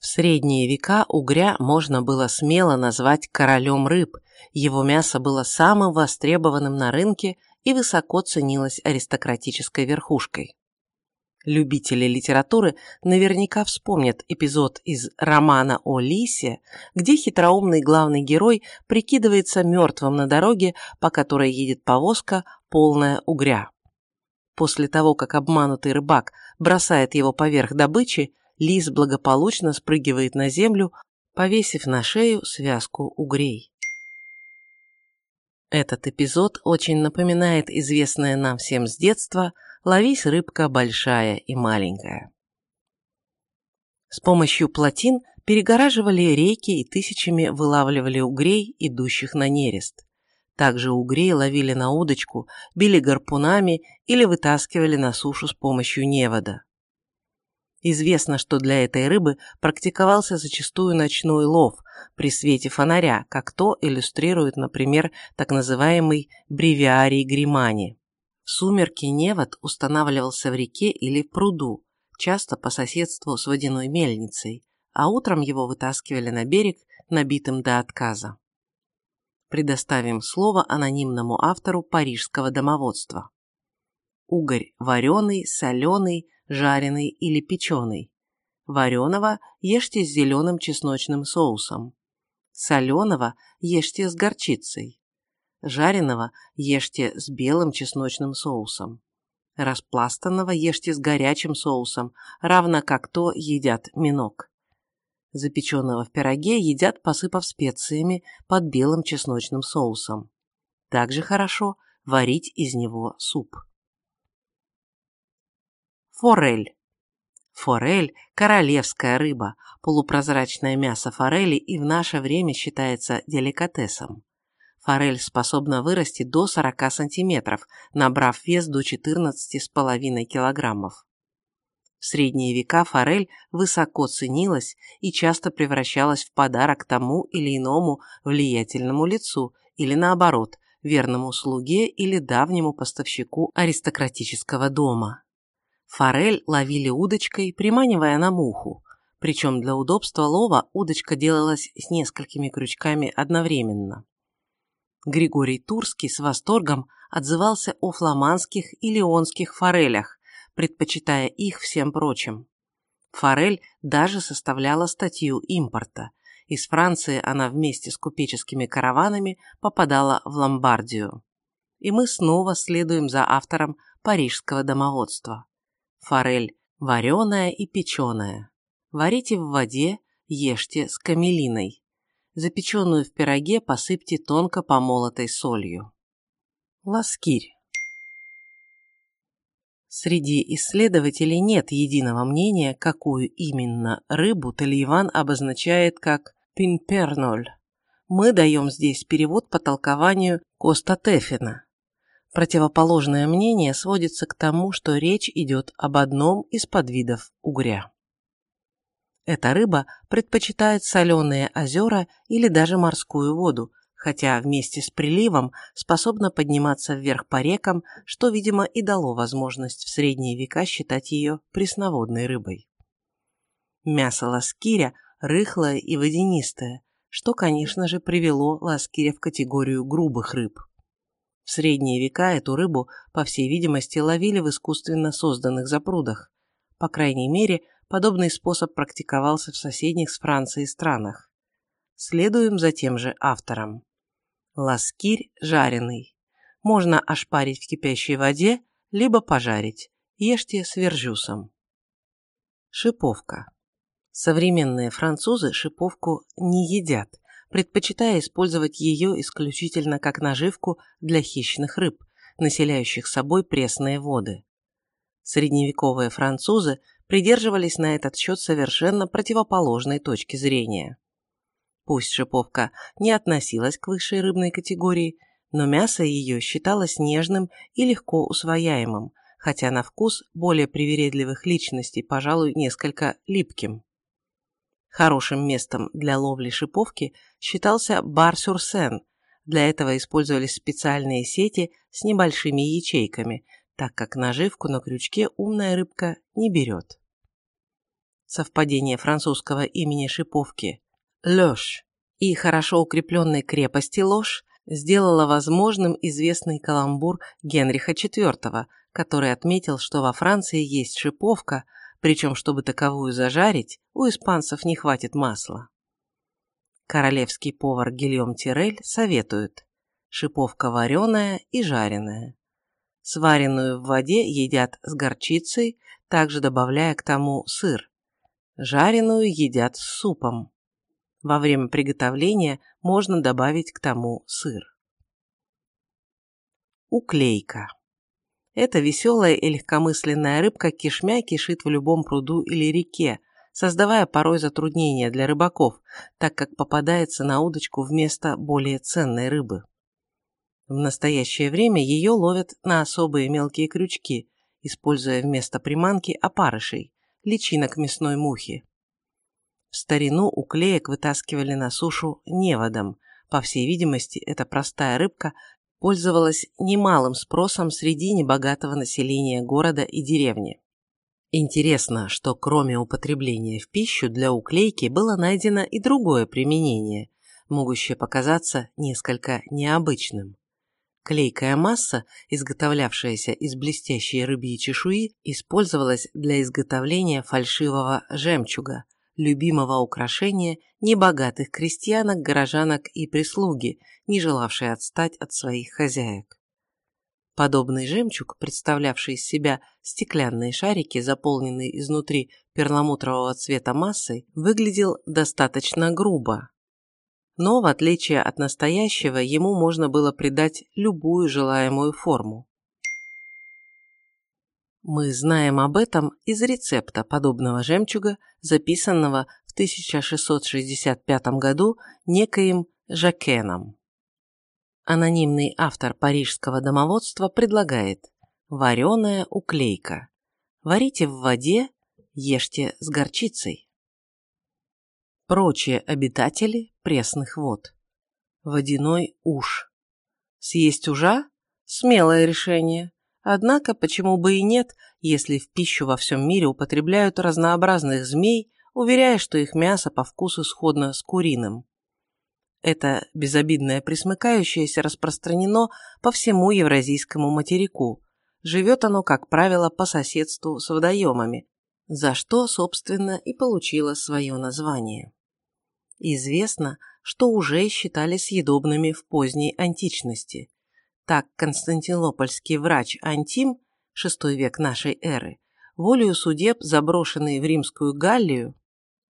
В средние века угря можно было смело назвать королем рыб, его мясо было самым востребованным на рынке и высоко ценилось аристократической верхушкой. Любители литературы наверняка вспомнят эпизод из романа о Лисе, где хитроумный главный герой прикидывается мертвым на дороге, по которой едет повозка, полная угря. После того, как обманутый рыбак бросает его поверх добычи, лис благополучно спрыгивает на землю, повесив на шею связку угрей. Этот эпизод очень напоминает известное нам всем с детства – ловись рыбка большая и маленькая. С помощью плотин перегораживали реки и тысячами вылавливали угрей, идущих на нерест. Также угрей ловили на удочку, били гарпунами или вытаскивали на сушу с помощью невода. Известно, что для этой рыбы практиковался зачастую ночной лов при свете фонаря, как то иллюстрирует, например, так называемый бревиарий Гримани. Сумерки невод устанавливался в реке или в пруду, часто по соседству с водяной мельницей, а утром его вытаскивали на берег, набитым до отказа. Предоставим слово анонимному автору парижского домоводства. Угорь вареный, соленый, жареный или печеный. Вареного ешьте с зеленым чесночным соусом. Соленого ешьте с горчицей. Жареного ешьте с белым чесночным соусом. Распластанного ешьте с горячим соусом, равно как то едят миног. Запеченного в пироге едят, посыпав специями под белым чесночным соусом. Также хорошо варить из него суп. Форель. Форель – королевская рыба, полупрозрачное мясо форели и в наше время считается деликатесом. Форель способна вырасти до 40 см, набрав вес до 14,5 кг. В средние века форель высоко ценилась и часто превращалась в подарок тому или иному влиятельному лицу или наоборот, верному слуге или давнему поставщику аристократического дома. Форель ловили удочкой, приманивая на муху, причем для удобства лова удочка делалась с несколькими крючками одновременно. Григорий Турский с восторгом отзывался о фламандских и леонских форелях, предпочитая их всем прочим. Форель даже составляла статью импорта. Из Франции она вместе с купеческими караванами попадала в Ломбардию. и мы снова следуем за автором парижского домоводства. Форель вареная и печеная. Варите в воде, ешьте с камелиной. Запеченную в пироге посыпьте тонко помолотой солью. Ласкирь. Среди исследователей нет единого мнения, какую именно рыбу Тальеван обозначает как пинперноль. Мы даем здесь перевод по толкованию Коста Тефина. Противоположное мнение сводится к тому, что речь идет об одном из подвидов угря. Эта рыба предпочитает соленые озера или даже морскую воду, хотя вместе с приливом способна подниматься вверх по рекам, что, видимо, и дало возможность в средние века считать ее пресноводной рыбой. Мясо ласкиря рыхлое и водянистое, что, конечно же, привело ласкиря в категорию грубых рыб. В средние века эту рыбу, по всей видимости, ловили в искусственно созданных запрудах. По крайней мере, подобный способ практиковался в соседних с Францией странах. Следуем за тем же автором. Ласкирь жареный. Можно ошпарить в кипящей воде, либо пожарить. Ешьте с вержусом. Шиповка. Современные французы шиповку не едят, предпочитая использовать ее исключительно как наживку для хищных рыб, населяющих собой пресные воды. Средневековые французы придерживались на этот счет совершенно противоположной точки зрения. Пусть шиповка не относилась к высшей рыбной категории, но мясо ее считалось нежным и легко усвояемым, хотя на вкус более привередливых личностей, пожалуй, несколько липким. Хорошим местом для ловли шиповки считался бар-сюрсен. Для этого использовались специальные сети с небольшими ячейками, так как наживку на крючке умная рыбка не берет. Совпадение французского имени шиповки Лёш и хорошо укрепленной крепости Ложь сделало возможным известный каламбур Генриха IV, который отметил, что во Франции есть шиповка – причем, чтобы таковую зажарить, у испанцев не хватит масла. Королевский повар Гильем Тирель советует шиповка вареная и жареная. Сваренную в воде едят с горчицей, также добавляя к тому сыр. Жареную едят с супом. Во время приготовления можно добавить к тому сыр. Уклейка. Эта веселая и легкомысленная рыбка кишмя кишит в любом пруду или реке, создавая порой затруднения для рыбаков, так как попадается на удочку вместо более ценной рыбы. В настоящее время ее ловят на особые мелкие крючки, используя вместо приманки опарышей, личинок мясной мухи. В старину уклеек вытаскивали на сушу неводом. По всей видимости, эта простая рыбка пользовалась немалым спросом среди небогатого населения города и деревни. Интересно, что кроме употребления в пищу для уклейки было найдено и другое применение, могущее показаться несколько необычным. Клейкая масса, изготовлявшаяся из блестящей рыбьей чешуи, использовалась для изготовления фальшивого жемчуга – любимого украшения небогатых крестьянок, горожанок и прислуги, не желавшей отстать от своих хозяек. Подобный жемчуг, представлявший из себя стеклянные шарики, заполненные изнутри перламутрового цвета массой, выглядел достаточно грубо. Но, в отличие от настоящего, ему можно было придать любую желаемую форму. Мы знаем об этом из рецепта подобного жемчуга, записанного в 1665 году некоим Жакеном. Анонимный автор парижского домоводства предлагает вареная уклейка. Варите в воде, ешьте с горчицей. Прочие обитатели пресных вод. Водяной уж. Съесть ужа – смелое решение. Однако, почему бы и нет, если в пищу во всем мире употребляют разнообразных змей, уверяя, что их мясо по вкусу сходно с куриным. Это безобидное присмыкающееся распространено по всему евразийскому материку. Живет оно, как правило, по соседству с водоемами, за что, собственно, и получило свое название. Известно, что уже считали съедобными в поздней античности. Так константинопольский врач Антим, VI век нашей эры, волею судеб, заброшенный в римскую Галлию,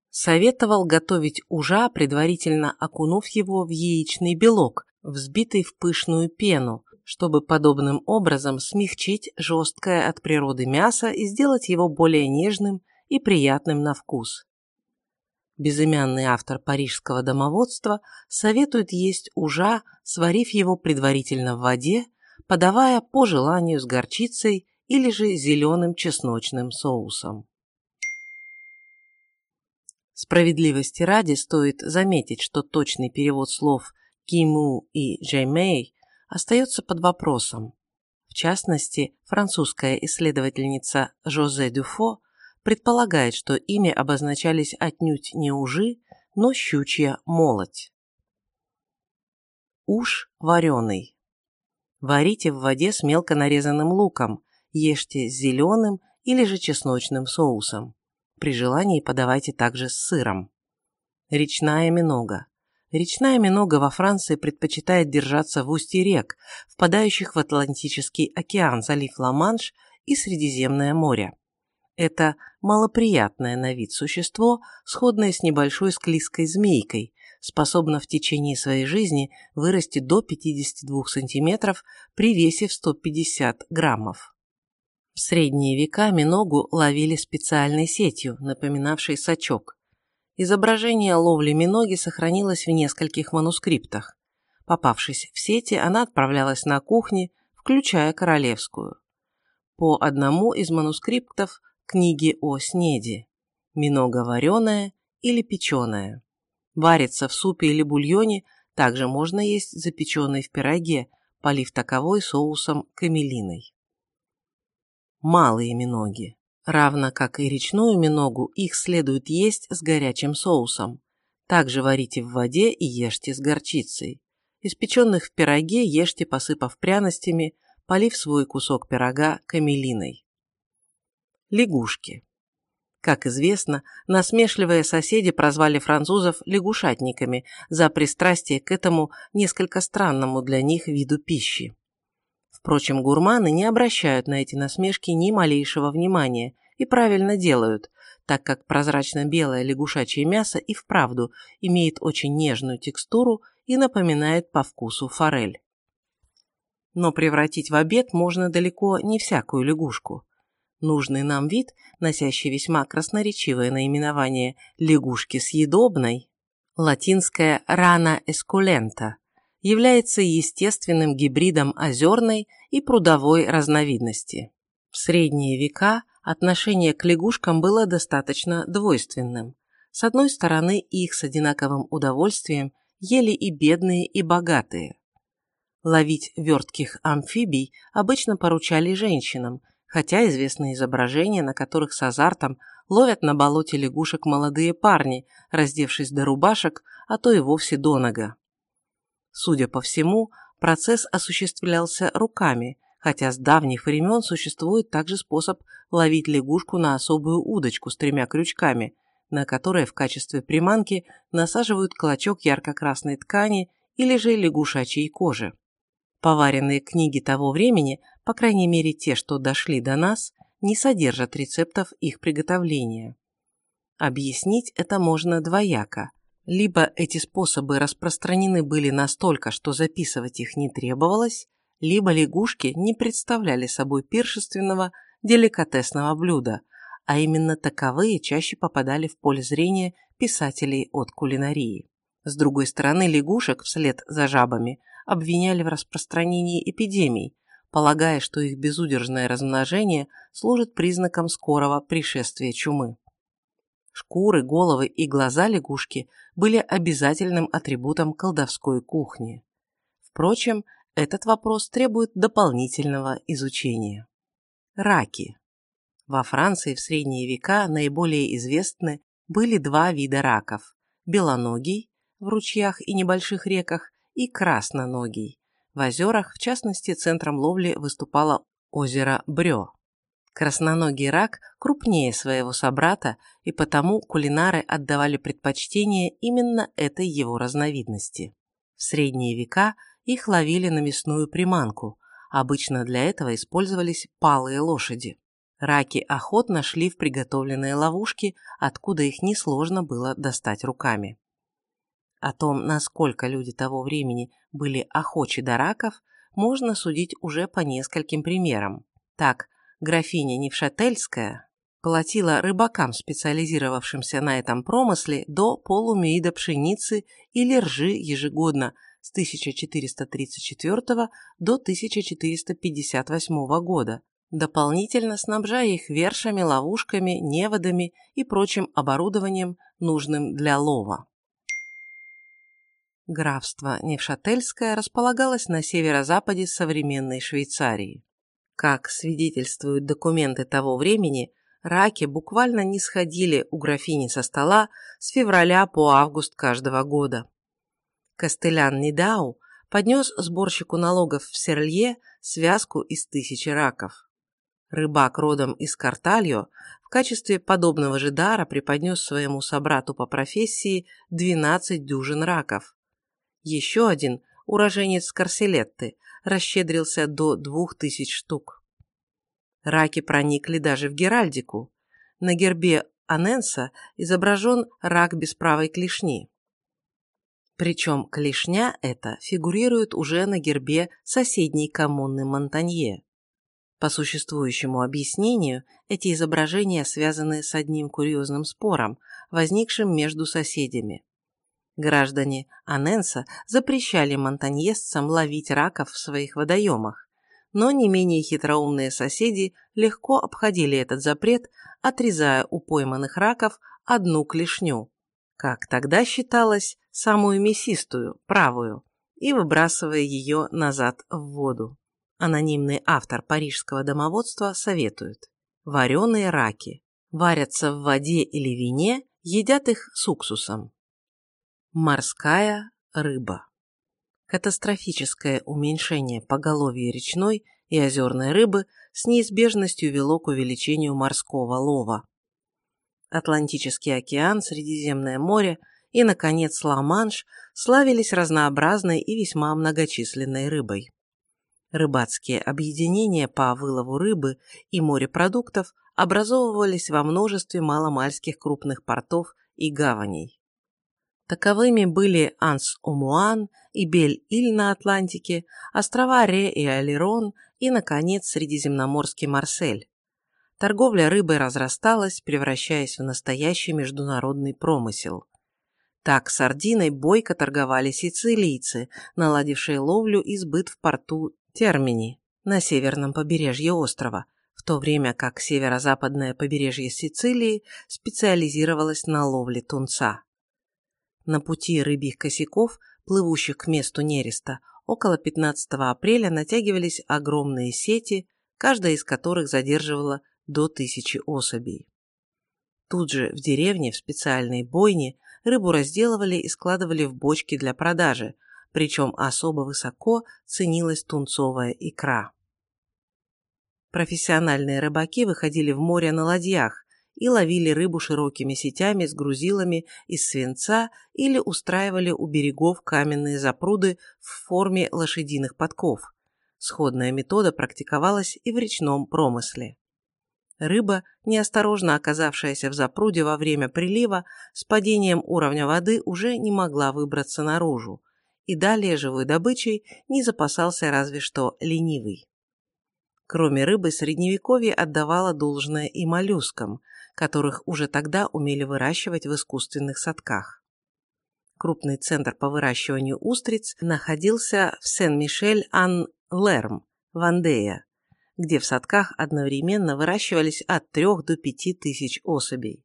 советовал готовить ужа, предварительно окунув его в яичный белок, взбитый в пышную пену, чтобы подобным образом смягчить жесткое от природы мясо и сделать его более нежным и приятным на вкус. Безымянный автор парижского домоводства советует есть ужа, сварив его предварительно в воде, подавая по желанию с горчицей или же зеленым чесночным соусом. Справедливости ради стоит заметить, что точный перевод слов «киму» и «джеймей» остается под вопросом. В частности, французская исследовательница Жозе Дюфо предполагает, что ими обозначались отнюдь не ужи, но щучья молоть. Уж вареный. Варите в воде с мелко нарезанным луком, ешьте с зеленым или же чесночным соусом. При желании подавайте также с сыром. Речная минога. Речная минога во Франции предпочитает держаться в устье рек, впадающих в Атлантический океан, залив Ла-Манш и Средиземное море. Это малоприятное на вид существо, сходное с небольшой склизкой змейкой, способно в течение своей жизни вырасти до 52 см при весе в 150 граммов. В средние века миногу ловили специальной сетью, напоминавшей сачок. Изображение ловли миноги сохранилось в нескольких манускриптах. Попавшись в сети, она отправлялась на кухни, включая королевскую. По одному из манускриптов книги о снеди. Минога вареная или печеная. Варится в супе или бульоне, также можно есть запеченной в пироге, полив таковой соусом камелиной. Малые миноги. Равно как и речную миногу, их следует есть с горячим соусом. Также варите в воде и ешьте с горчицей. Испеченных в пироге ешьте, посыпав пряностями, полив свой кусок пирога камелиной. Лягушки. Как известно, насмешливые соседи прозвали французов лягушатниками за пристрастие к этому несколько странному для них виду пищи. Впрочем, гурманы не обращают на эти насмешки ни малейшего внимания и правильно делают, так как прозрачно-белое лягушачье мясо и вправду имеет очень нежную текстуру и напоминает по вкусу форель. Но превратить в обед можно далеко не всякую лягушку. Нужный нам вид, носящий весьма красноречивое наименование лягушки съедобной, латинское «rana esculenta», является естественным гибридом озерной и прудовой разновидности. В средние века отношение к лягушкам было достаточно двойственным. С одной стороны, их с одинаковым удовольствием ели и бедные, и богатые. Ловить вертких амфибий обычно поручали женщинам, хотя известны изображения, на которых с азартом ловят на болоте лягушек молодые парни, раздевшись до рубашек, а то и вовсе до нога. Судя по всему, процесс осуществлялся руками, хотя с давних времен существует также способ ловить лягушку на особую удочку с тремя крючками, на которые в качестве приманки насаживают клочок ярко-красной ткани или же лягушачьей кожи. Поваренные книги того времени, по крайней мере те, что дошли до нас, не содержат рецептов их приготовления. Объяснить это можно двояко – либо эти способы распространены были настолько, что записывать их не требовалось, либо лягушки не представляли собой пиршественного деликатесного блюда, а именно таковые чаще попадали в поле зрения писателей от кулинарии. С другой стороны, лягушек вслед за жабами обвиняли в распространении эпидемий, полагая, что их безудержное размножение служит признаком скорого пришествия чумы. Шкуры, головы и глаза лягушки были обязательным атрибутом колдовской кухни. Впрочем, этот вопрос требует дополнительного изучения. Раки. Во Франции в средние века наиболее известны были два вида раков – белоногий в ручьях и небольших реках и красноногий. В озерах, в частности, центром ловли выступало озеро Брё. Красноногий рак крупнее своего собрата, и потому кулинары отдавали предпочтение именно этой его разновидности. В средние века их ловили на мясную приманку. Обычно для этого использовались палые лошади. Раки охотно шли в приготовленные ловушки, откуда их несложно было достать руками. О том, насколько люди того времени были охочи до раков, можно судить уже по нескольким примерам. Так, графиня Невшательская платила рыбакам, специализировавшимся на этом промысле, до полумеида пшеницы или ржи ежегодно с 1434 до 1458 года, дополнительно снабжая их вершами, ловушками, неводами и прочим оборудованием, нужным для лова. Графство Невшательское располагалось на северо-западе современной Швейцарии. Как свидетельствуют документы того времени, раки буквально не сходили у графини со стола с февраля по август каждого года. Костелян Нидау поднес сборщику налогов в Серлье связку из тысячи раков рыбак родом из Картальо, в качестве подобного же дара преподнес своему собрату по профессии 12 дюжин раков. Еще один, уроженец Карселетты, расщедрился до 2000 штук. Раки проникли даже в Геральдику. На гербе Аненса изображен рак без правой клешни. Причем клешня эта фигурирует уже на гербе соседней коммуны Монтанье. По существующему объяснению, эти изображения связаны с одним курьезным спором, возникшим между соседями. Граждане Аненса запрещали монтаньесцам ловить раков в своих водоемах, но не менее хитроумные соседи легко обходили этот запрет, отрезая у пойманных раков одну клешню, как тогда считалось, самую мясистую, правую, и выбрасывая ее назад в воду. Анонимный автор парижского домоводства советует. Вареные раки. Варятся в воде или вине, едят их с уксусом. Морская рыба. Катастрофическое уменьшение поголовья речной и озерной рыбы с неизбежностью вело к увеличению морского лова. Атлантический океан, Средиземное море и, наконец, Ла-Манш славились разнообразной и весьма многочисленной рыбой. Рыбацкие объединения по вылову рыбы и морепродуктов образовывались во множестве маломальских крупных портов и гаваней. Таковыми были Анс-Омуан и Бель-Иль на Атлантике, острова Ре и Алерон и, наконец, Средиземноморский Марсель. Торговля рыбой разрасталась, превращаясь в настоящий международный промысел. Так сардиной бойко торговали сицилийцы, наладившие ловлю и сбыт в порту Термини на северном побережье острова, в то время как северо-западное побережье Сицилии специализировалось на ловле тунца. На пути рыбьих косяков, плывущих к месту нереста, около 15 апреля натягивались огромные сети, каждая из которых задерживала до тысячи особей. Тут же в деревне в специальной бойне рыбу разделывали и складывали в бочки для продажи, причем особо высоко ценилась тунцовая икра. Профессиональные рыбаки выходили в море на ладьях и ловили рыбу широкими сетями с грузилами из свинца или устраивали у берегов каменные запруды в форме лошадиных подков. Сходная метода практиковалась и в речном промысле. Рыба, неосторожно оказавшаяся в запруде во время прилива, с падением уровня воды уже не могла выбраться наружу, и далее живой добычей не запасался разве что ленивый. Кроме рыбы, средневековье отдавало должное и моллюскам, которых уже тогда умели выращивать в искусственных садках. Крупный центр по выращиванию устриц находился в Сен-Мишель-Ан-Лерм, Вандея, где в садках одновременно выращивались от 3 до 5 тысяч особей.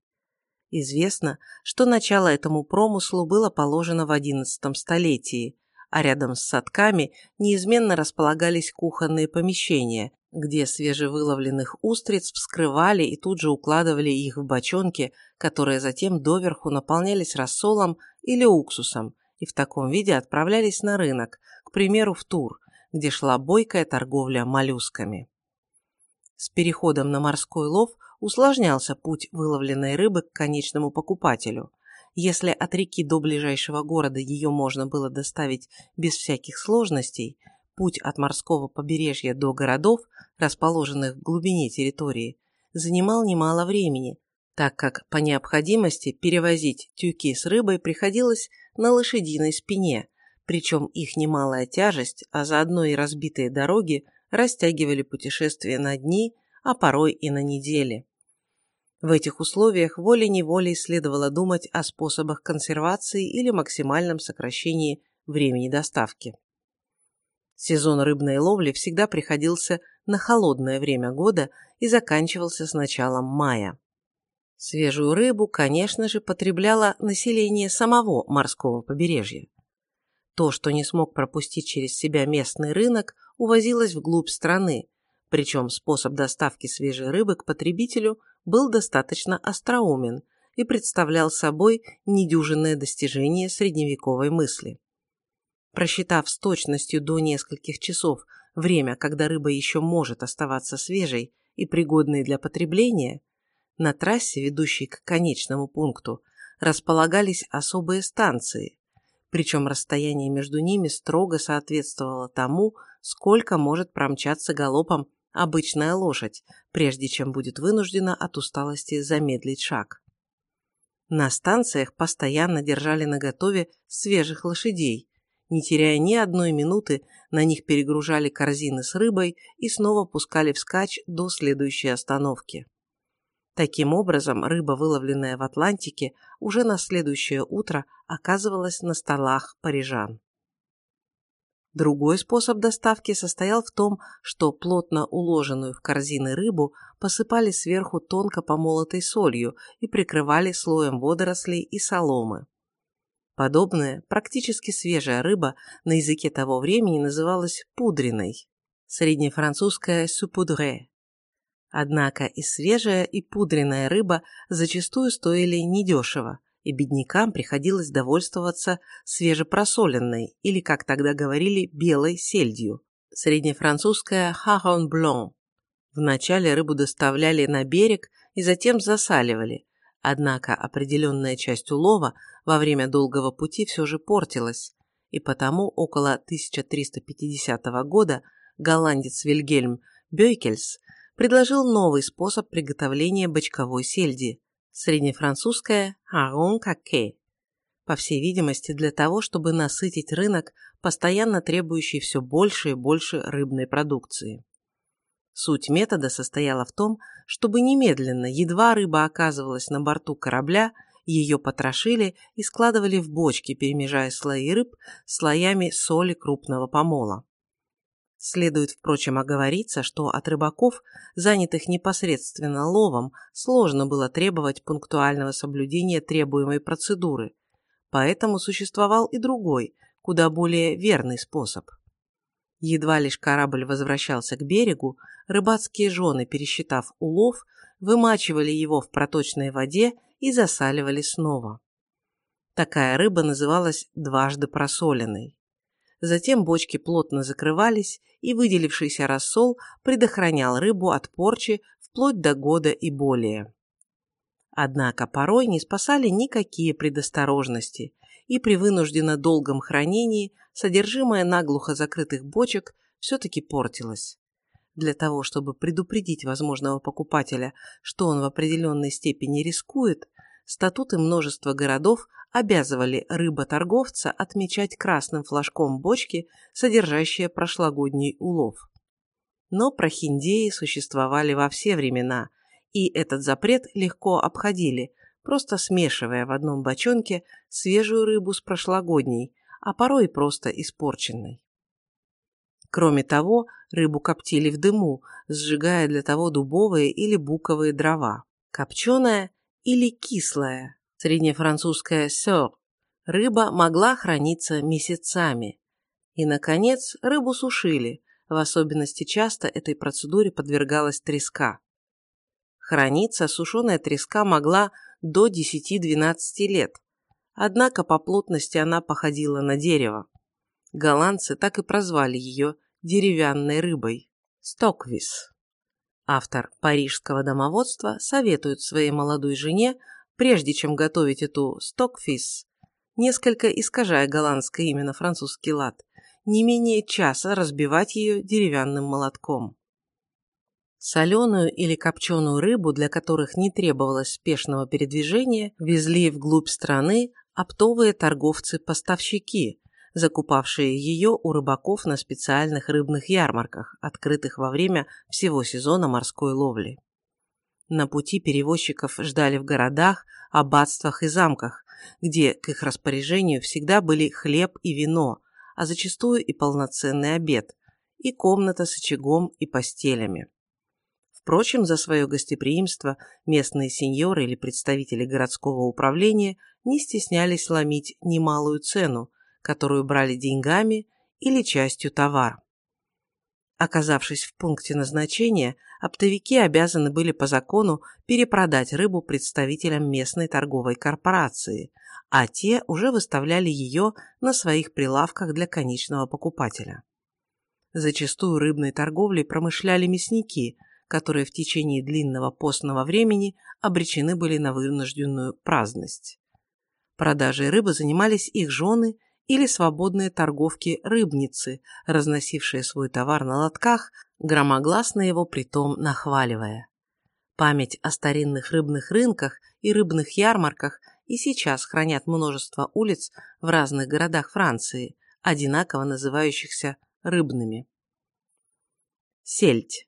Известно, что начало этому промыслу было положено в XI столетии, а рядом с садками неизменно располагались кухонные помещения, где свежевыловленных устриц вскрывали и тут же укладывали их в бочонки, которые затем доверху наполнялись рассолом или уксусом и в таком виде отправлялись на рынок, к примеру, в Тур, где шла бойкая торговля моллюсками. С переходом на морской лов усложнялся путь выловленной рыбы к конечному покупателю. если от реки до ближайшего города ее можно было доставить без всяких сложностей, путь от морского побережья до городов, расположенных в глубине территории, занимал немало времени, так как по необходимости перевозить тюки с рыбой приходилось на лошадиной спине, причем их немалая тяжесть, а заодно и разбитые дороги растягивали путешествие на дни, а порой и на недели. В этих условиях волей-неволей следовало думать о способах консервации или максимальном сокращении времени доставки. Сезон рыбной ловли всегда приходился на холодное время года и заканчивался с началом мая. Свежую рыбу, конечно же, потребляло население самого морского побережья. То, что не смог пропустить через себя местный рынок, увозилось вглубь страны, причем способ доставки свежей рыбы к потребителю был достаточно остроумен и представлял собой недюжинное достижение средневековой мысли. Просчитав с точностью до нескольких часов время, когда рыба еще может оставаться свежей и пригодной для потребления, на трассе, ведущей к конечному пункту, располагались особые станции, причем расстояние между ними строго соответствовало тому, сколько может промчаться галопом обычная лошадь, прежде чем будет вынуждена от усталости замедлить шаг. На станциях постоянно держали наготове свежих лошадей. Не теряя ни одной минуты, на них перегружали корзины с рыбой и снова пускали вскачь до следующей остановки. Таким образом, рыба, выловленная в Атлантике, уже на следующее утро оказывалась на столах парижан. Другой способ доставки состоял в том, что плотно уложенную в корзины рыбу посыпали сверху тонко помолотой солью и прикрывали слоем водорослей и соломы. Подобная, практически свежая рыба на языке того времени называлась пудриной, среднефранцузская супудре. Однако и свежая, и пудренная рыба зачастую стоили недешево, и беднякам приходилось довольствоваться свежепросоленной, или, как тогда говорили, белой сельдью, среднефранцузская «хаron блон». Вначале рыбу доставляли на берег и затем засаливали, однако определенная часть улова во время долгого пути все же портилась, и потому около 1350 года голландец Вильгельм Бёйкельс предложил новый способ приготовления бочковой сельди среднефранцузское «арон каке», по всей видимости для того, чтобы насытить рынок, постоянно требующий все больше и больше рыбной продукции. Суть метода состояла в том, чтобы немедленно, едва рыба оказывалась на борту корабля, ее потрошили и складывали в бочки, перемежая слои рыб слоями соли крупного помола. Следует, впрочем, оговориться, что от рыбаков, занятых непосредственно ловом, сложно было требовать пунктуального соблюдения требуемой процедуры, поэтому существовал и другой, куда более верный способ. Едва лишь корабль возвращался к берегу, рыбацкие жены, пересчитав улов, вымачивали его в проточной воде и засаливали снова. Такая рыба называлась дважды просоленной. Затем бочки плотно закрывались, и выделившийся рассол предохранял рыбу от порчи вплоть до года и более. Однако порой не спасали никакие предосторожности, и при вынужденно долгом хранении содержимое наглухо закрытых бочек все-таки портилось. Для того, чтобы предупредить возможного покупателя, что он в определенной степени рискует, статуты множества городов обязывали рыботорговца отмечать красным флажком бочки, содержащие прошлогодний улов. Но прохиндеи существовали во все времена, и этот запрет легко обходили, просто смешивая в одном бочонке свежую рыбу с прошлогодней, а порой просто испорченной. Кроме того, рыбу коптили в дыму, сжигая для того дубовые или буковые дрова. Копченая или кислая среднефранцузская «сёр», рыба могла храниться месяцами. И, наконец, рыбу сушили, в особенности часто этой процедуре подвергалась треска. Храниться сушеная треска могла до 10-12 лет, однако по плотности она походила на дерево. Голландцы так и прозвали ее деревянной рыбой – стоквис. Автор парижского домоводства советует своей молодой жене прежде чем готовить эту стокфис, несколько искажая голландское имя на французский лад, не менее часа разбивать ее деревянным молотком. Соленую или копченую рыбу, для которых не требовалось спешного передвижения, везли вглубь страны оптовые торговцы-поставщики, закупавшие ее у рыбаков на специальных рыбных ярмарках, открытых во время всего сезона морской ловли. На пути перевозчиков ждали в городах, аббатствах и замках, где к их распоряжению всегда были хлеб и вино, а зачастую и полноценный обед, и комната с очагом и постелями. Впрочем, за свое гостеприимство местные сеньоры или представители городского управления не стеснялись ломить немалую цену, которую брали деньгами или частью товара. Оказавшись в пункте назначения, оптовики обязаны были по закону перепродать рыбу представителям местной торговой корпорации, а те уже выставляли ее на своих прилавках для конечного покупателя. Зачастую рыбной торговлей промышляли мясники – которые в течение длинного постного времени обречены были на вынужденную праздность. Продажей рыбы занимались их жены или свободные торговки-рыбницы, разносившие свой товар на лотках, громогласно его притом нахваливая. Память о старинных рыбных рынках и рыбных ярмарках и сейчас хранят множество улиц в разных городах Франции, одинаково называющихся рыбными. Сельдь.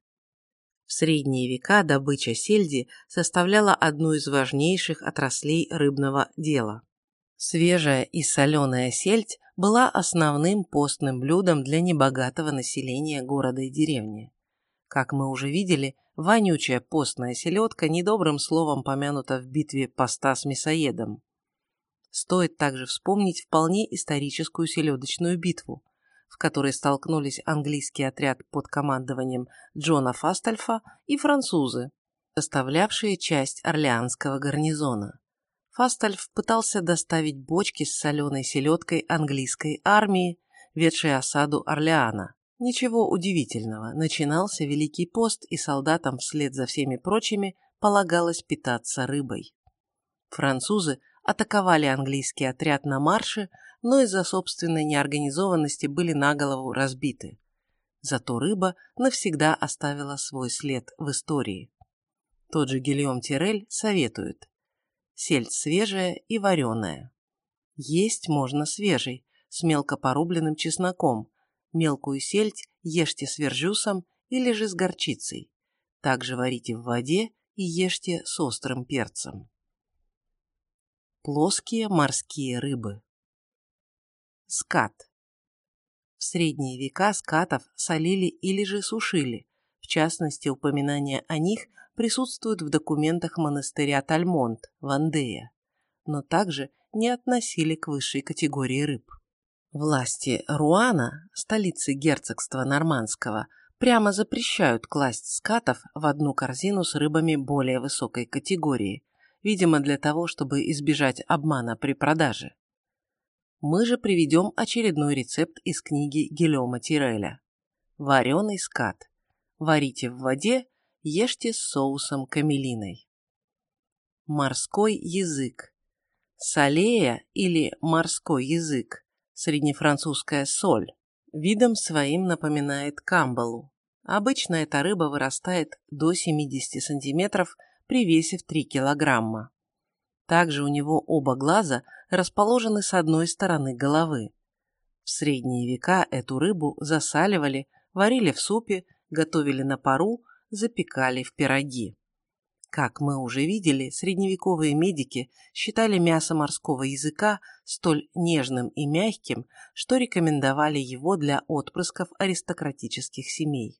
В средние века добыча сельди составляла одну из важнейших отраслей рыбного дела. Свежая и соленая сельдь была основным постным блюдом для небогатого населения города и деревни. Как мы уже видели, вонючая постная селедка недобрым словом помянута в битве поста с мясоедом. Стоит также вспомнить вполне историческую селедочную битву, в которой столкнулись английский отряд под командованием Джона Фастальфа и французы, составлявшие часть Орлеанского гарнизона. Фастальф пытался доставить бочки с соленой селедкой английской армии, ведшей осаду Орлеана. Ничего удивительного, начинался Великий пост, и солдатам вслед за всеми прочими полагалось питаться рыбой. Французы атаковали английский отряд на марше, но из-за собственной неорганизованности были на голову разбиты. Зато рыба навсегда оставила свой след в истории. Тот же Гильом Тирель советует. Сельдь свежая и вареная. Есть можно свежей, с мелко порубленным чесноком. Мелкую сельдь ешьте с вержусом или же с горчицей. Также варите в воде и ешьте с острым перцем. Плоские морские рыбы Скат. В средние века скатов солили или же сушили. В частности, упоминания о них присутствуют в документах монастыря Тальмонт, Вандея, но также не относили к высшей категории рыб. Власти Руана, столицы герцогства Нормандского, прямо запрещают класть скатов в одну корзину с рыбами более высокой категории, видимо для того, чтобы избежать обмана при продаже мы же приведем очередной рецепт из книги Гильома Тиреля. Вареный скат. Варите в воде, ешьте с соусом камелиной. Морской язык. Салея или морской язык, среднефранцузская соль, видом своим напоминает камбалу. Обычно эта рыба вырастает до 70 см при весе в 3 килограмма. Также у него оба глаза расположены с одной стороны головы. В средние века эту рыбу засаливали, варили в супе, готовили на пару, запекали в пироги. Как мы уже видели, средневековые медики считали мясо морского языка столь нежным и мягким, что рекомендовали его для отпрысков аристократических семей.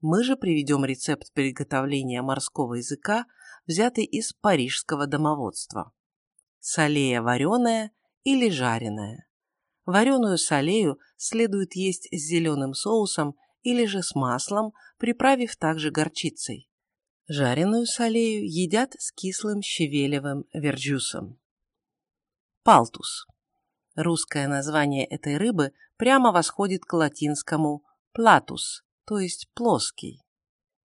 Мы же приведем рецепт приготовления морского языка взятый из парижского домоводства. Солея вареная или жареная. Вареную солею следует есть с зеленым соусом или же с маслом, приправив также горчицей. Жареную солею едят с кислым щавелевым верджусом. Палтус. Русское название этой рыбы прямо восходит к латинскому «платус», то есть плоский.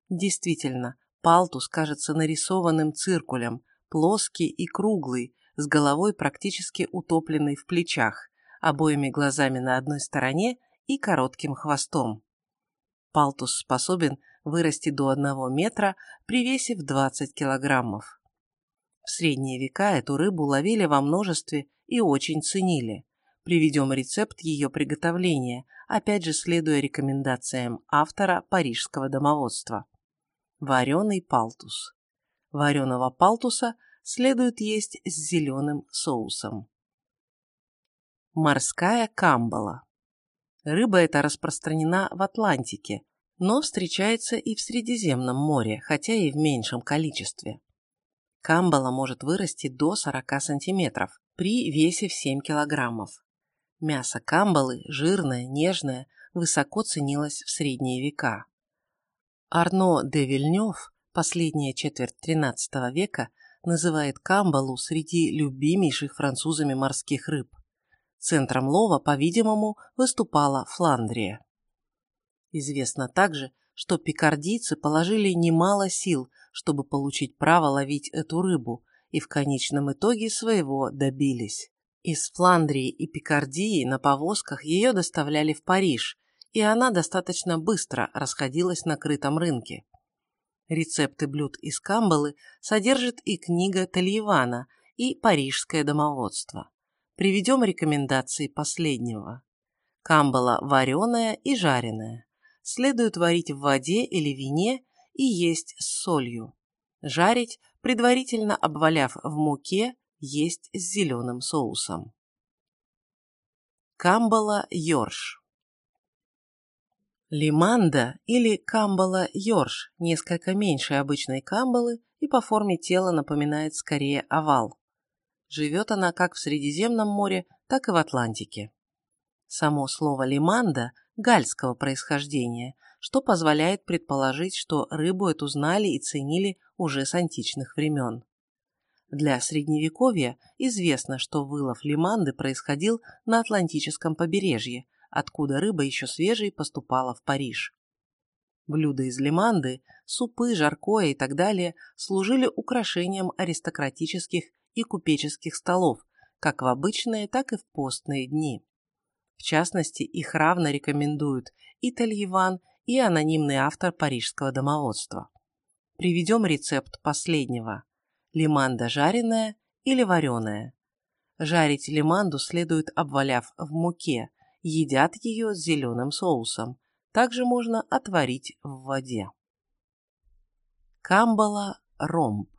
Действительно, Палтус кажется нарисованным циркулем, плоский и круглый, с головой практически утопленной в плечах, обоими глазами на одной стороне и коротким хвостом. Палтус способен вырасти до 1 метра при весе в 20 килограммов. В средние века эту рыбу ловили во множестве и очень ценили. Приведем рецепт ее приготовления, опять же следуя рекомендациям автора парижского домоводства. Вареный палтус. Вареного палтуса следует есть с зеленым соусом. Морская камбала. Рыба эта распространена в Атлантике, но встречается и в Средиземном море, хотя и в меньшем количестве. Камбала может вырасти до 40 сантиметров при весе в 7 килограммов. Мясо камбалы, жирное, нежное, высоко ценилось в средние века. Арно де Вильнёв, последняя четверть XIII века, называет камбалу среди любимейших французами морских рыб. Центром лова, по-видимому, выступала Фландрия. Известно также, что пикардийцы положили немало сил, чтобы получить право ловить эту рыбу, и в конечном итоге своего добились. Из Фландрии и Пикардии на повозках ее доставляли в Париж, и она достаточно быстро расходилась на крытом рынке. Рецепты блюд из камбалы содержит и книга Тельевана, и парижское домоводство. Приведем рекомендации последнего. Камбала вареная и жареная. Следует варить в воде или вине и есть с солью. Жарить, предварительно обваляв в муке, есть с зеленым соусом. Камбала йорш. Лиманда или камбала йорш несколько меньше обычной камбалы и по форме тела напоминает скорее овал. Живет она как в Средиземном море, так и в Атлантике. Само слово лиманда гальского происхождения, что позволяет предположить, что рыбу эту знали и ценили уже с античных времен. Для Средневековья известно, что вылов лиманды происходил на Атлантическом побережье, откуда рыба еще свежей поступала в Париж. Блюда из лиманды, супы, жаркое и так далее служили украшением аристократических и купеческих столов, как в обычные, так и в постные дни. В частности, их равно рекомендуют и Тальеван, и анонимный автор парижского домоводства. Приведем рецепт последнего. Лиманда жареная или вареная. Жарить лиманду следует обваляв в муке, едят ее с зеленым соусом. Также можно отварить в воде. Камбала ромб.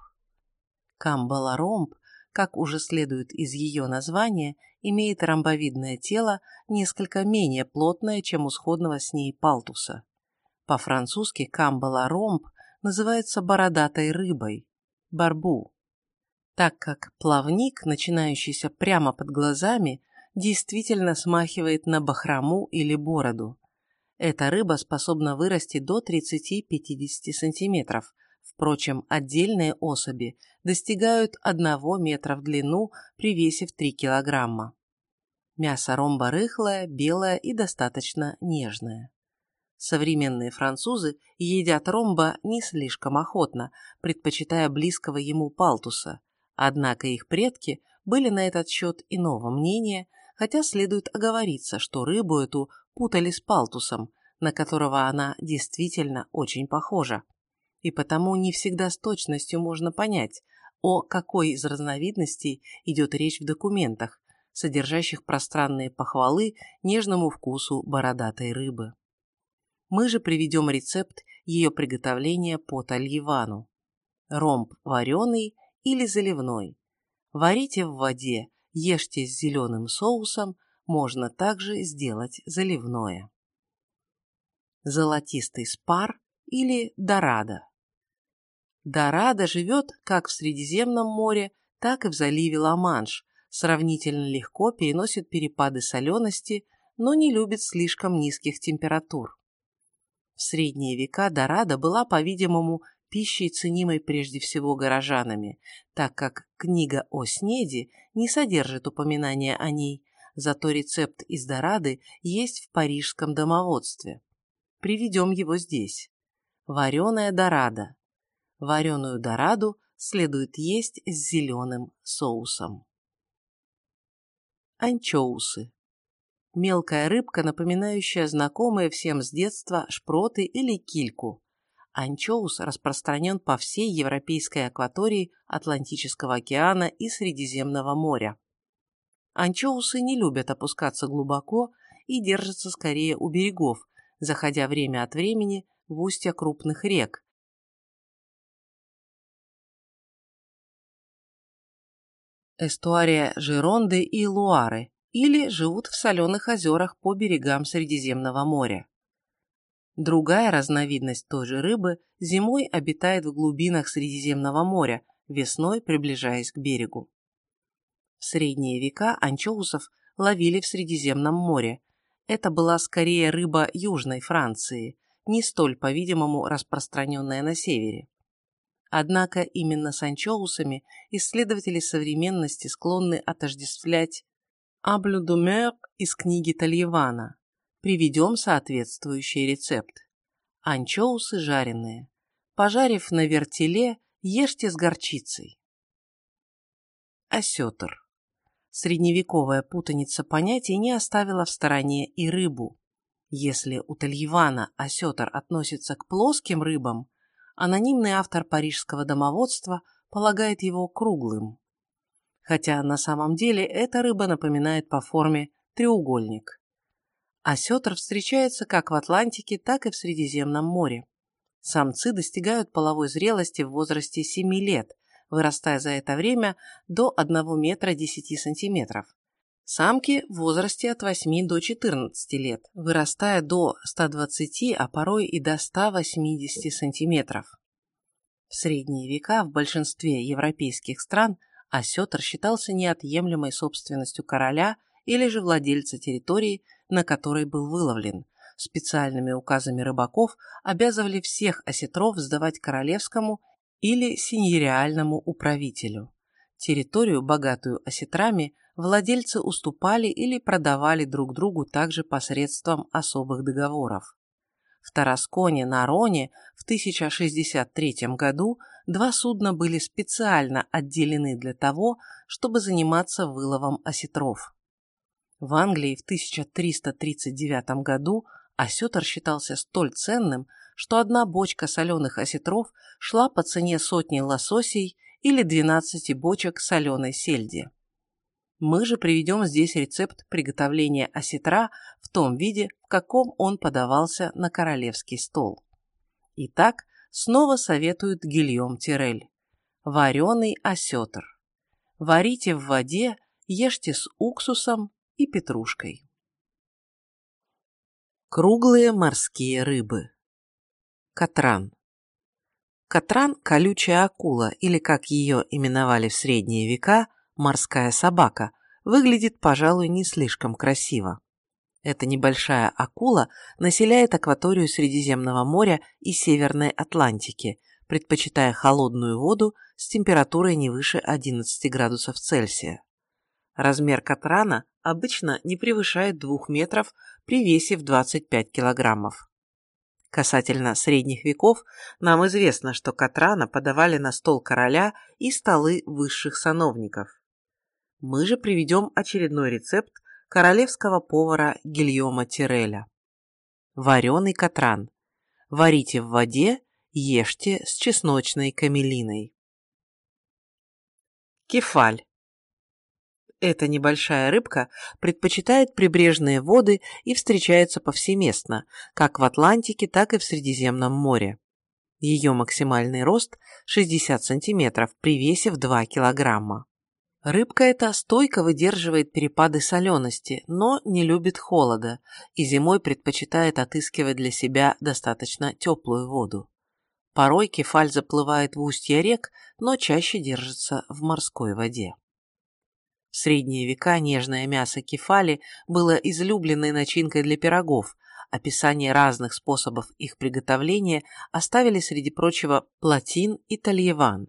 Камбала ромб, как уже следует из ее названия, имеет ромбовидное тело, несколько менее плотное, чем у сходного с ней палтуса. По-французски камбала ромб называется бородатой рыбой – барбу. Так как плавник, начинающийся прямо под глазами, действительно смахивает на бахрому или бороду. Эта рыба способна вырасти до 30-50 см. Впрочем, отдельные особи достигают 1 метра в длину при весе в 3 кг. Мясо ромба рыхлое, белое и достаточно нежное. Современные французы едят ромба не слишком охотно, предпочитая близкого ему палтуса, однако их предки были на этот счет иного мнения хотя следует оговориться, что рыбу эту путали с палтусом, на которого она действительно очень похожа. И потому не всегда с точностью можно понять, о какой из разновидностей идет речь в документах, содержащих пространные похвалы нежному вкусу бородатой рыбы. Мы же приведем рецепт ее приготовления по тальевану. Ромб вареный или заливной. Варите в воде ешьте с зеленым соусом, можно также сделать заливное. Золотистый спар или дорадо. Дорадо живет как в Средиземном море, так и в заливе Ла-Манш, сравнительно легко переносит перепады солености, но не любит слишком низких температур. В средние века дорадо была, по-видимому, пищей, ценимой прежде всего горожанами, так как книга о снеди не содержит упоминания о ней, зато рецепт из дорады есть в парижском домоводстве. Приведем его здесь. Вареная дорада. Вареную дораду следует есть с зеленым соусом. Анчоусы. Мелкая рыбка, напоминающая знакомые всем с детства шпроты или кильку. Анчоус распространен по всей европейской акватории Атлантического океана и Средиземного моря. Анчоусы не любят опускаться глубоко и держатся скорее у берегов, заходя время от времени в устья крупных рек. Эстуария Жеронды и Луары или живут в соленых озерах по берегам Средиземного моря. Другая разновидность той же рыбы зимой обитает в глубинах Средиземного моря, весной приближаясь к берегу. В средние века анчоусов ловили в Средиземном море. Это была скорее рыба Южной Франции, не столь, по-видимому, распространенная на севере. Однако именно с анчоусами исследователи современности склонны отождествлять аблюдумер из книги Тальевана. Приведем соответствующий рецепт. Анчоусы жареные. Пожарив на вертеле, ешьте с горчицей. Осетр. Средневековая путаница понятий не оставила в стороне и рыбу. Если у Тальевана осетр относится к плоским рыбам, анонимный автор парижского домоводства полагает его круглым. Хотя на самом деле эта рыба напоминает по форме треугольник. Осетр встречается как в Атлантике, так и в Средиземном море. Самцы достигают половой зрелости в возрасте 7 лет, вырастая за это время до 1 метра 10 сантиметров. Самки в возрасте от 8 до 14 лет, вырастая до 120, а порой и до 180 сантиметров. В средние века в большинстве европейских стран осетр считался неотъемлемой собственностью короля или же владельца территории, на которой был выловлен. Специальными указами рыбаков обязывали всех осетров сдавать королевскому или синьериальному управителю. Территорию, богатую осетрами, владельцы уступали или продавали друг другу также посредством особых договоров. В Тарасконе на Роне в 1063 году два судна были специально отделены для того, чтобы заниматься выловом осетров. В Англии в 1339 году осетр считался столь ценным, что одна бочка соленых осетров шла по цене сотни лососей или 12 бочек соленой сельди. Мы же приведем здесь рецепт приготовления осетра в том виде, в каком он подавался на королевский стол. Итак, снова советует Гильем Тирель. Вареный осетр. Варите в воде, ешьте с уксусом и петрушкой. Круглые морские рыбы. Катран. Катран – колючая акула, или, как ее именовали в средние века, морская собака, выглядит, пожалуй, не слишком красиво. Эта небольшая акула населяет акваторию Средиземного моря и Северной Атлантики, предпочитая холодную воду с температурой не выше 11 градусов Цельсия. Размер катрана обычно не превышает 2 метров при весе в 25 килограммов. Касательно средних веков, нам известно, что катрана подавали на стол короля и столы высших сановников. Мы же приведем очередной рецепт королевского повара Гильома Тиреля. Вареный катран. Варите в воде, ешьте с чесночной камелиной. Кефаль. Эта небольшая рыбка предпочитает прибрежные воды и встречается повсеместно, как в Атлантике, так и в Средиземном море. Ее максимальный рост 60 см при весе в 2 кг. Рыбка эта стойко выдерживает перепады солености, но не любит холода и зимой предпочитает отыскивать для себя достаточно теплую воду. Порой кефаль заплывает в устья рек, но чаще держится в морской воде. В средние века нежное мясо кефали было излюбленной начинкой для пирогов, описание разных способов их приготовления оставили среди прочего Платин и Тальеван.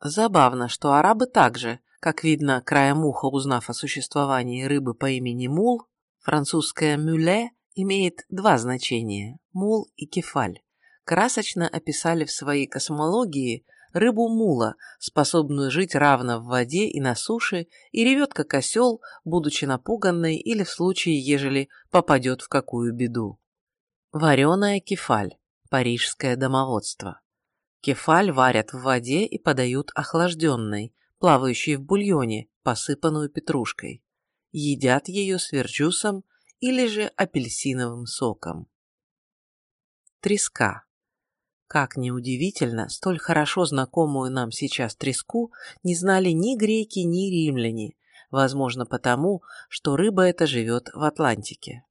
Забавно, что арабы также – как видно, краем уха узнав о существовании рыбы по имени мул, французское «мюле» имеет два значения – мул и кефаль. Красочно описали в своей космологии рыбу мула, способную жить равно в воде и на суше, и ревет как осел, будучи напуганной или в случае, ежели попадет в какую беду. Вареная кефаль. Парижское домоводство. Кефаль варят в воде и подают охлажденной, плавающей в бульоне, посыпанную петрушкой. Едят ее с верджусом или же апельсиновым соком. Треска. Как неудивительно, столь хорошо знакомую нам сейчас треску не знали ни греки, ни римляне, возможно потому, что рыба эта живет в Атлантике.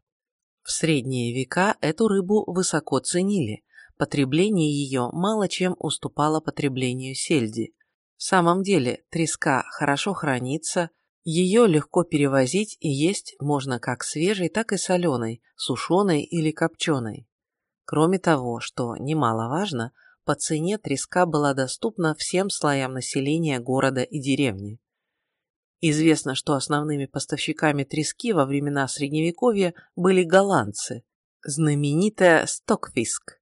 В средние века эту рыбу высоко ценили, потребление ее мало чем уступало потреблению сельди. В самом деле треска хорошо хранится, ее легко перевозить и есть можно как свежей, так и соленой, сушеной или копченой. Кроме того, что немаловажно, по цене треска была доступна всем слоям населения города и деревни. Известно, что основными поставщиками трески во времена Средневековья были голландцы, знаменитая Стокфиск,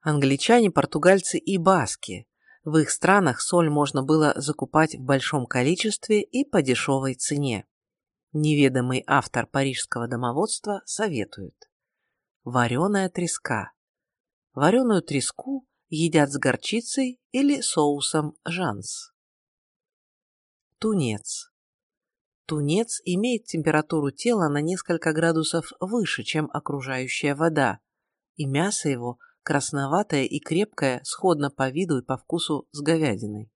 англичане, португальцы и баски. В их странах соль можно было закупать в большом количестве и по дешевой цене. Неведомый автор парижского домоводства советует. Вареная треска. Вареную треску едят с горчицей или соусом жанс. Тунец. Тунец имеет температуру тела на несколько градусов выше, чем окружающая вода, и мясо его красноватое и крепкое, сходно по виду и по вкусу с говядиной.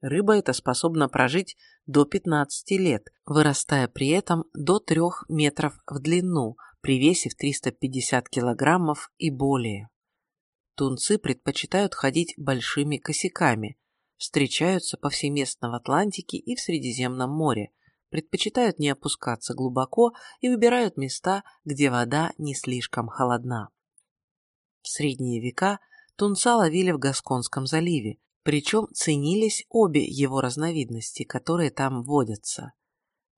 Рыба эта способна прожить до 15 лет, вырастая при этом до 3 метров в длину, при весе в 350 килограммов и более. Тунцы предпочитают ходить большими косяками, встречаются повсеместно в Атлантике и в Средиземном море, предпочитают не опускаться глубоко и выбирают места, где вода не слишком холодна. Средние века тунца ловили в Гасконском заливе, причем ценились обе его разновидности, которые там водятся.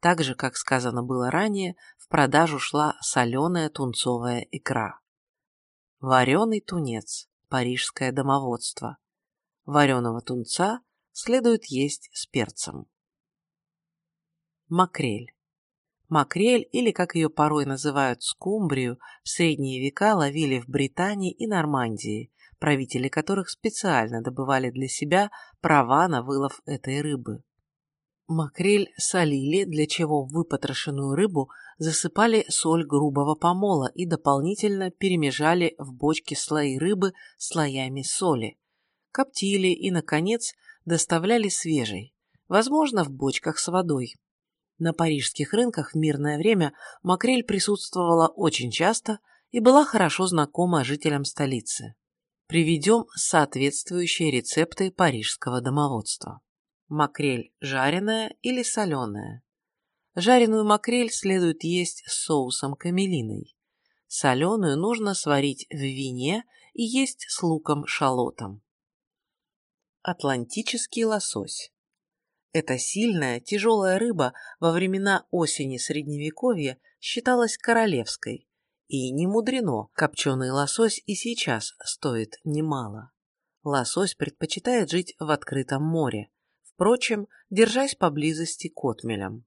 Так же, как сказано было ранее, в продажу шла соленая тунцовая икра. Вареный тунец, парижское домоводство. Вареного тунца следует есть с перцем. Макрель. Макрель, или как ее порой называют скумбрию, в средние века ловили в Британии и Нормандии, правители которых специально добывали для себя права на вылов этой рыбы. Макрель солили, для чего выпотрошенную рыбу засыпали соль грубого помола и дополнительно перемежали в бочке слои рыбы слоями соли коптили и, наконец, доставляли свежей, возможно, в бочках с водой. На парижских рынках в мирное время макрель присутствовала очень часто и была хорошо знакома жителям столицы. Приведем соответствующие рецепты парижского домоводства. Макрель жареная или соленая. Жареную макрель следует есть с соусом камелиной. Соленую нужно сварить в вине и есть с луком-шалотом. Атлантический лосось. Эта сильная, тяжелая рыба во времена осени Средневековья считалась королевской, и не мудрено, копченый лосось и сейчас стоит немало. Лосось предпочитает жить в открытом море, впрочем, держась поблизости к отмелям.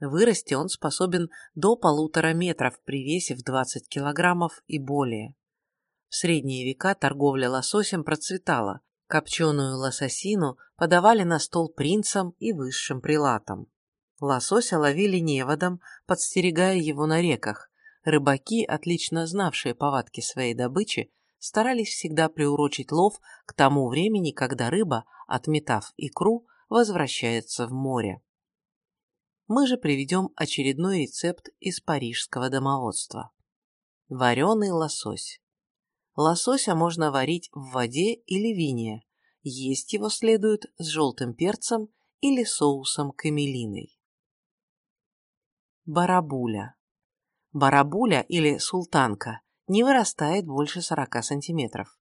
Вырасти он способен до полутора метров при весе в 20 килограммов и более. В средние века торговля лососем процветала, Копченую лососину подавали на стол принцам и высшим прилатам. Лосося ловили неводом, подстерегая его на реках. Рыбаки, отлично знавшие повадки своей добычи, старались всегда приурочить лов к тому времени, когда рыба, отметав икру, возвращается в море. Мы же приведем очередной рецепт из парижского домоводства. Вареный лосось. Лосося можно варить в воде или вине. Есть его следует с желтым перцем или соусом камелиной. Барабуля. Барабуля или султанка не вырастает больше 40 сантиметров.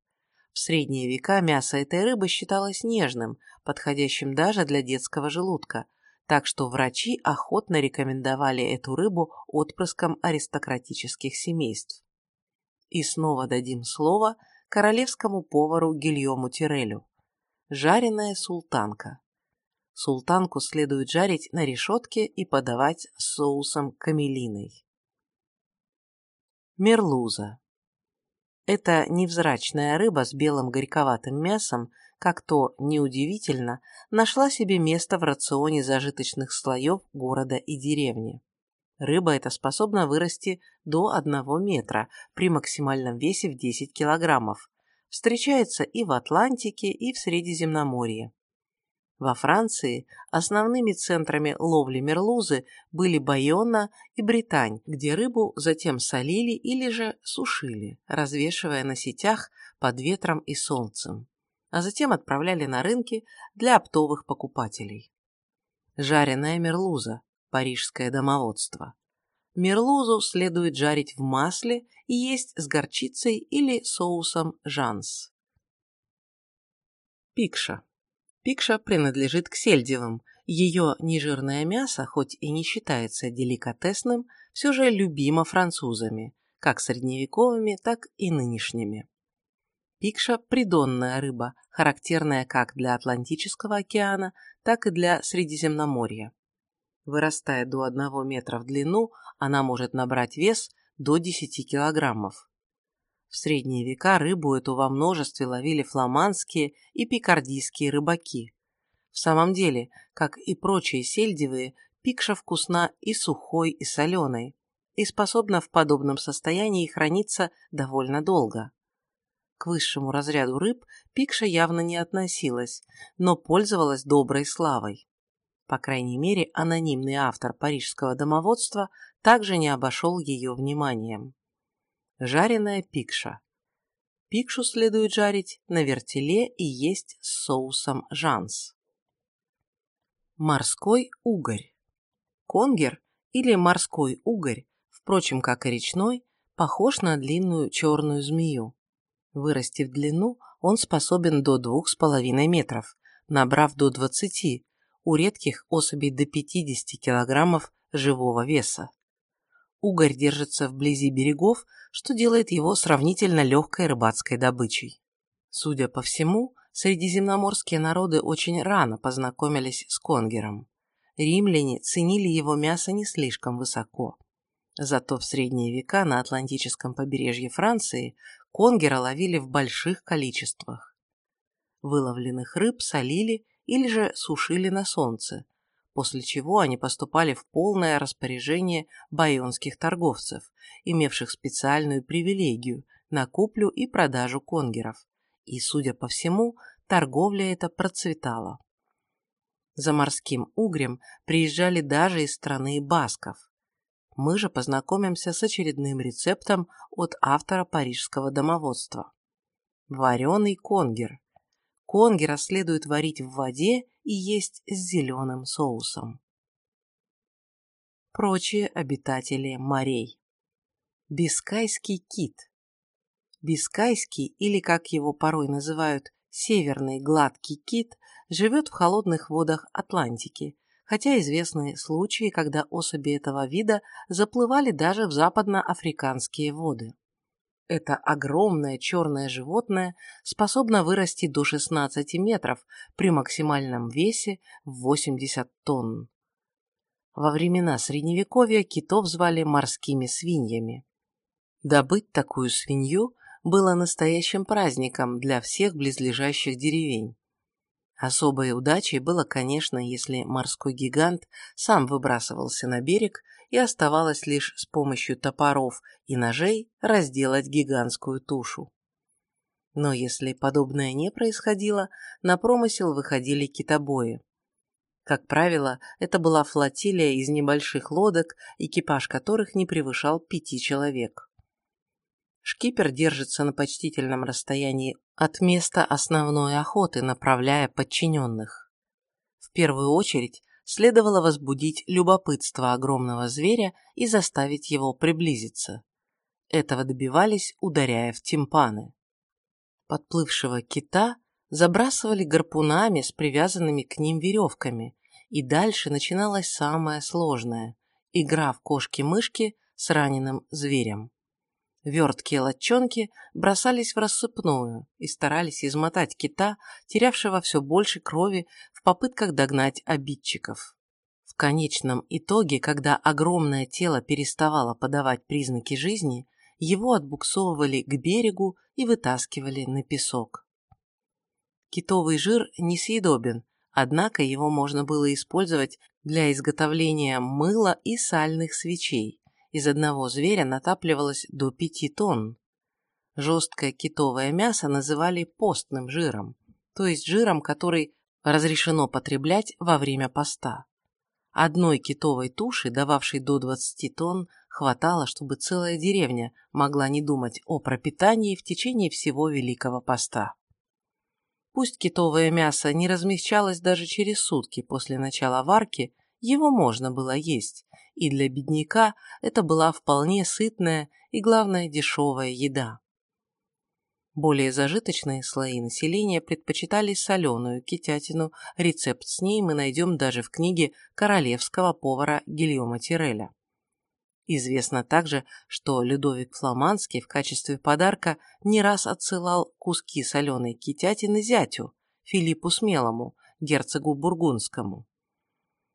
В средние века мясо этой рыбы считалось нежным, подходящим даже для детского желудка, так что врачи охотно рекомендовали эту рыбу отпрыскам аристократических семейств. И снова дадим слово королевскому повару Гильому Тирелю. Жареная султанка. Султанку следует жарить на решетке и подавать с соусом камелиной. Мерлуза. Это невзрачная рыба с белым горьковатым мясом, как то, неудивительно, нашла себе место в рационе зажиточных слоев города и деревни. Рыба эта способна вырасти до 1 метра при максимальном весе в 10 килограммов. Встречается и в Атлантике, и в Средиземноморье. Во Франции основными центрами ловли мерлузы были Байонна и Британь, где рыбу затем солили или же сушили, развешивая на сетях под ветром и солнцем, а затем отправляли на рынки для оптовых покупателей. Жареная мерлуза – парижское домоводство. Мерлузу следует жарить в масле и есть с горчицей или соусом жанс. Пикша Пикша принадлежит к сельдевым. Ее нежирное мясо, хоть и не считается деликатесным, все же любимо французами, как средневековыми, так и нынешними. Пикша – придонная рыба, характерная как для Атлантического океана, так и для Средиземноморья. Вырастая до 1 метра в длину, она может набрать вес до 10 килограммов. В средние века рыбу эту во множестве ловили фламандские и пикардийские рыбаки. В самом деле, как и прочие сельдевые, пикша вкусна и сухой, и соленой, и способна в подобном состоянии храниться довольно долго. К высшему разряду рыб пикша явно не относилась, но пользовалась доброй славой. По крайней мере, анонимный автор парижского домоводства также не обошел ее вниманием. Жареная пикша. Пикшу следует жарить на вертеле и есть с соусом жанс. Морской угорь. Конгер или морской угорь, впрочем, как и речной, похож на длинную черную змею. Вырасти в длину, он способен до 2,5 метров, набрав до 20, у редких особей до 50 килограммов живого веса. Угорь держится вблизи берегов, что делает его сравнительно легкой рыбацкой добычей. Судя по всему, средиземноморские народы очень рано познакомились с конгером. Римляне ценили его мясо не слишком высоко. Зато в средние века на Атлантическом побережье Франции конгера ловили в больших количествах. Выловленных рыб солили или же сушили на солнце, после чего они поступали в полное распоряжение байонских торговцев, имевших специальную привилегию на куплю и продажу конгеров. И, судя по всему, торговля эта процветала. За морским угрем приезжали даже из страны басков. Мы же познакомимся с очередным рецептом от автора парижского домоводства. Вареный конгер. Конгера следует варить в воде и есть с зеленым соусом. Прочие обитатели морей. Бискайский кит. Бискайский, или как его порой называют, северный гладкий кит, живет в холодных водах Атлантики, хотя известны случаи, когда особи этого вида заплывали даже в западноафриканские воды. Это огромное черное животное способно вырасти до 16 метров при максимальном весе в 80 тонн. Во времена Средневековья китов звали морскими свиньями. Добыть такую свинью было настоящим праздником для всех близлежащих деревень. Особой удачей было, конечно, если морской гигант сам выбрасывался на берег и оставалось лишь с помощью топоров и ножей разделать гигантскую тушу. Но если подобное не происходило, на промысел выходили китобои. Как правило, это была флотилия из небольших лодок, экипаж которых не превышал пяти человек. Шкипер держится на почтительном расстоянии от места основной охоты, направляя подчиненных. В первую очередь следовало возбудить любопытство огромного зверя и заставить его приблизиться. Этого добивались, ударяя в тимпаны. Подплывшего кита забрасывали гарпунами с привязанными к ним веревками, и дальше начиналось самое сложное – игра в кошки-мышки с раненым зверем. Верткие лодчонки бросались в рассыпную и старались измотать кита, терявшего все больше крови в попытках догнать обидчиков. В конечном итоге, когда огромное тело переставало подавать признаки жизни, его отбуксовывали к берегу и вытаскивали на песок. Китовый жир несъедобен, однако его можно было использовать для изготовления мыла и сальных свечей. Из одного зверя натапливалось до 5 тонн. Жесткое китовое мясо называли постным жиром, то есть жиром, который разрешено потреблять во время поста. Одной китовой туши, дававшей до 20 тонн, хватало, чтобы целая деревня могла не думать о пропитании в течение всего Великого Поста. Пусть китовое мясо не размягчалось даже через сутки после начала варки, его можно было есть, и для бедняка это была вполне сытная и, главное, дешевая еда. Более зажиточные слои населения предпочитали соленую китятину, рецепт с ней мы найдем даже в книге королевского повара Гильома Тиреля. Известно также, что Людовик Фламандский в качестве подарка не раз отсылал куски соленой китятины зятю, Филиппу Смелому, герцогу Бургундскому.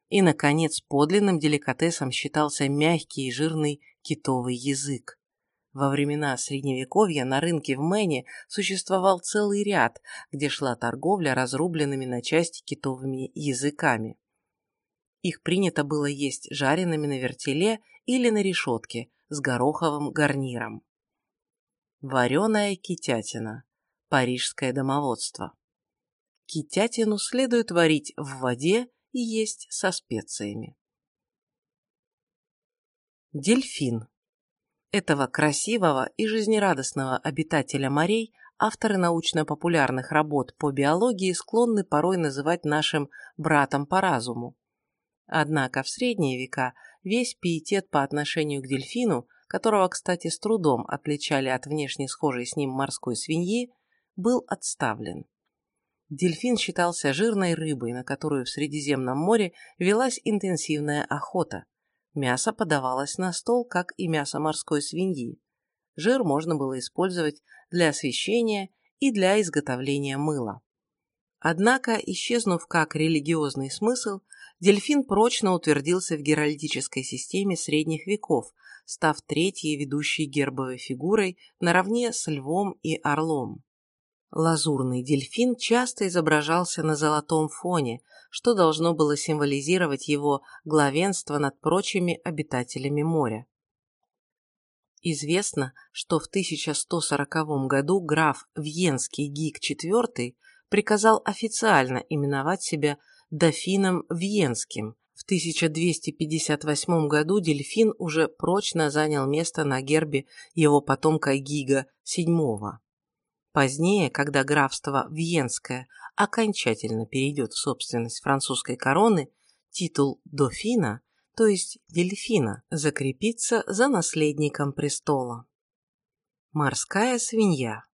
И, наконец, подлинным деликатесом считался мягкий и жирный китовый язык. Во времена Средневековья на рынке в Мэне существовал целый ряд, где шла торговля разрубленными на части китовыми языками. Их принято было есть жареными на вертеле или на решетке с гороховым гарниром. Вареная китятина. Парижское домоводство. Китятину следует варить в воде и есть со специями. Дельфин. Этого красивого и жизнерадостного обитателя морей авторы научно-популярных работ по биологии склонны порой называть нашим братом по разуму. Однако в средние века весь пиетет по отношению к дельфину, которого, кстати, с трудом отличали от внешне схожей с ним морской свиньи, был отставлен. Дельфин считался жирной рыбой, на которую в Средиземном море велась интенсивная охота. Мясо подавалось на стол, как и мясо морской свиньи. Жир можно было использовать для освещения и для изготовления мыла. Однако, исчезнув как религиозный смысл, дельфин прочно утвердился в геральдической системе средних веков, став третьей ведущей гербовой фигурой наравне с львом и орлом. Лазурный дельфин часто изображался на золотом фоне, что должно было символизировать его главенство над прочими обитателями моря. Известно, что в 1140 году граф Вьенский Гик IV приказал официально именовать себя дофином Вьенским. В 1258 году дельфин уже прочно занял место на гербе его потомка Гига VII. Позднее, когда графство Вьенское окончательно перейдет в собственность французской короны, титул дофина, то есть дельфина, закрепится за наследником престола. Морская свинья.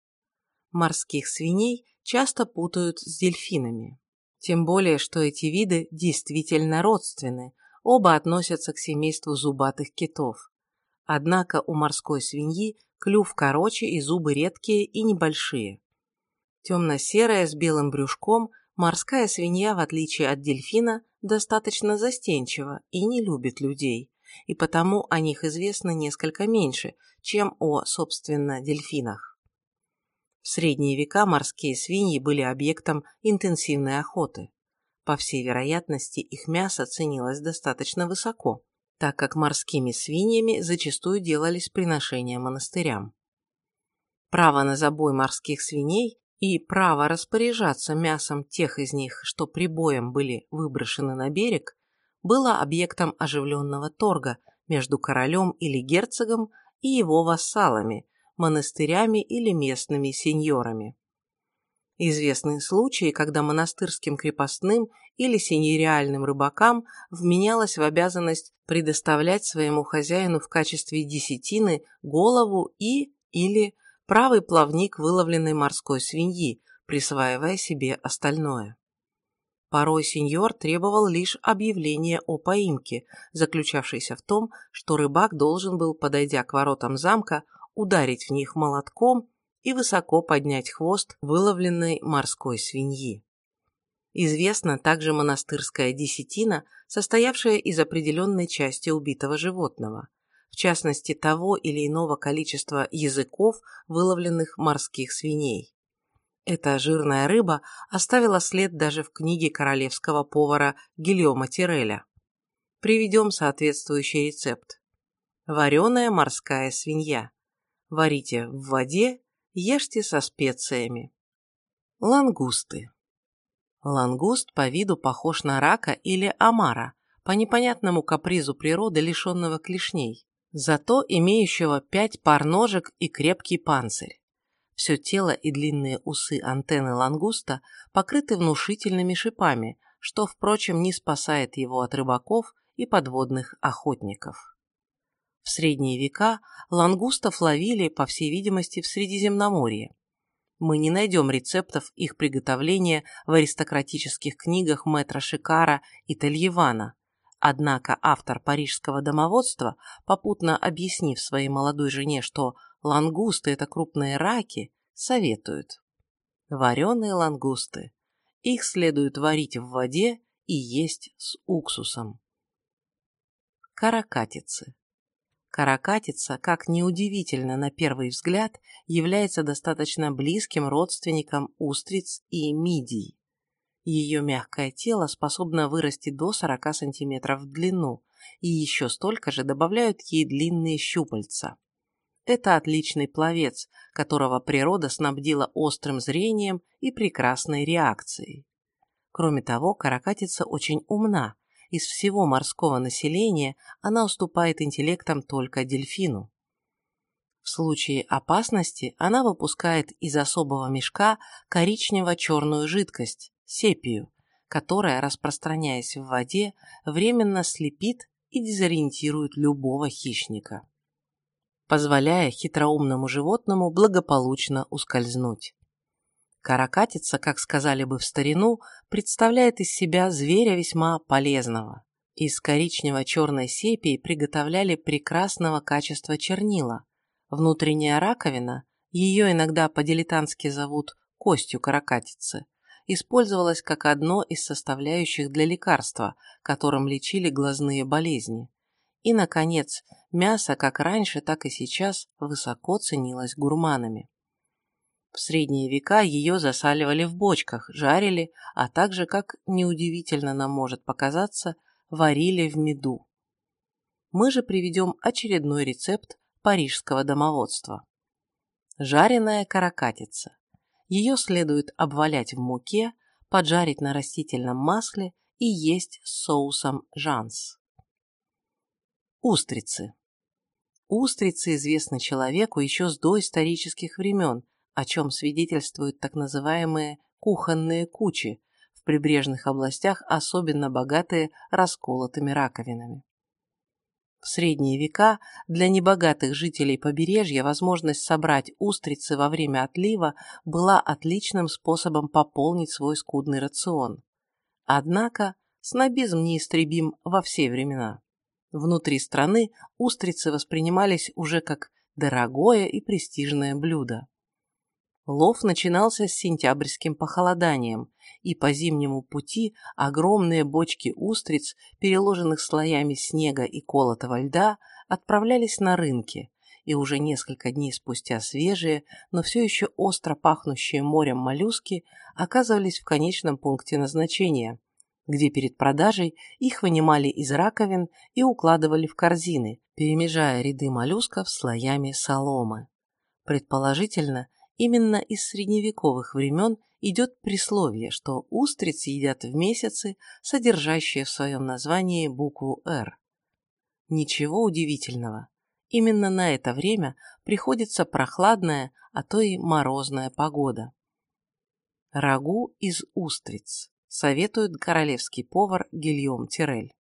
Морских свиней часто путают с дельфинами. Тем более, что эти виды действительно родственны, оба относятся к семейству зубатых китов. Однако у морской свиньи клюв короче и зубы редкие и небольшие. Темно-серая с белым брюшком, морская свинья, в отличие от дельфина, достаточно застенчива и не любит людей, и потому о них известно несколько меньше, чем о, собственно, дельфинах. В средние века морские свиньи были объектом интенсивной охоты. По всей вероятности, их мясо ценилось достаточно высоко, так как морскими свиньями зачастую делались приношения монастырям. Право на забой морских свиней и право распоряжаться мясом тех из них, что прибоем были выброшены на берег, было объектом оживленного торга между королем или герцогом и его вассалами, монастырями или местными сеньорами. Известны случаи, когда монастырским крепостным или сеньориальным рыбакам вменялось в обязанность предоставлять своему хозяину в качестве десятины голову и или правый плавник выловленной морской свиньи, присваивая себе остальное. Порой сеньор требовал лишь объявления о поимке, заключавшейся в том, что рыбак должен был, подойдя к воротам замка, ударить в них молотком и высоко поднять хвост выловленной морской свиньи. Известна также монастырская десятина, состоявшая из определенной части убитого животного, в частности того или иного количества языков выловленных морских свиней. Эта жирная рыба оставила след даже в книге королевского повара Гильома Тиреля. Приведем соответствующий рецепт. Вареная морская свинья. Варите в воде, ешьте со специями. Лангусты. Лангуст по виду похож на рака или омара, по непонятному капризу природы, лишенного клешней, зато имеющего пять пар ножек и крепкий панцирь. Все тело и длинные усы антенны лангуста покрыты внушительными шипами, что, впрочем, не спасает его от рыбаков и подводных охотников. В средние века лангустов ловили, по всей видимости, в Средиземноморье мы не найдем рецептов их приготовления в аристократических книгах Мэтра Шикара и Тельевана. Однако автор парижского домоводства, попутно объяснив своей молодой жене, что лангусты – это крупные раки, советует. Вареные лангусты. Их следует варить в воде и есть с уксусом. Каракатицы. Каракатица, как неудивительно на первый взгляд, является достаточно близким родственником устриц и мидий. Ее мягкое тело способно вырасти до 40 см в длину, и еще столько же добавляют ей длинные щупальца. Это отличный пловец, которого природа снабдила острым зрением и прекрасной реакцией. Кроме того, каракатица очень умна, из всего морского населения она уступает интеллектом только дельфину. В случае опасности она выпускает из особого мешка коричнево-черную жидкость – сепию, которая, распространяясь в воде, временно слепит и дезориентирует любого хищника, позволяя хитроумному животному благополучно ускользнуть. Каракатица, как сказали бы в старину, представляет из себя зверя весьма полезного. Из коричнево-черной сепии приготовляли прекрасного качества чернила. Внутренняя раковина, ее иногда по-дилетантски зовут костью каракатицы, использовалась как одно из составляющих для лекарства, которым лечили глазные болезни. И, наконец, мясо как раньше, так и сейчас высоко ценилось гурманами. В средние века ее засаливали в бочках, жарили, а также, как неудивительно нам может показаться, варили в меду. Мы же приведем очередной рецепт парижского домоводства. Жареная каракатица. Ее следует обвалять в муке, поджарить на растительном масле и есть с соусом жанс. Устрицы. Устрицы известны человеку еще с доисторических времен, о чем свидетельствуют так называемые кухонные кучи, в прибрежных областях особенно богатые расколотыми раковинами. В средние века для небогатых жителей побережья возможность собрать устрицы во время отлива была отличным способом пополнить свой скудный рацион. Однако снобизм неистребим во все времена. Внутри страны устрицы воспринимались уже как дорогое и престижное блюдо. Лов начинался с сентябрьским похолоданием, и по зимнему пути огромные бочки устриц, переложенных слоями снега и колотого льда, отправлялись на рынки, и уже несколько дней спустя свежие, но все еще остро пахнущие морем моллюски оказывались в конечном пункте назначения, где перед продажей их вынимали из раковин и укладывали в корзины, перемежая ряды моллюсков слоями соломы. Предположительно, Именно из средневековых времен идет присловие, что устриц едят в месяцы, содержащие в своем названии букву «Р». Ничего удивительного. Именно на это время приходится прохладная, а то и морозная погода. Рагу из устриц советует королевский повар Гильем Тирель.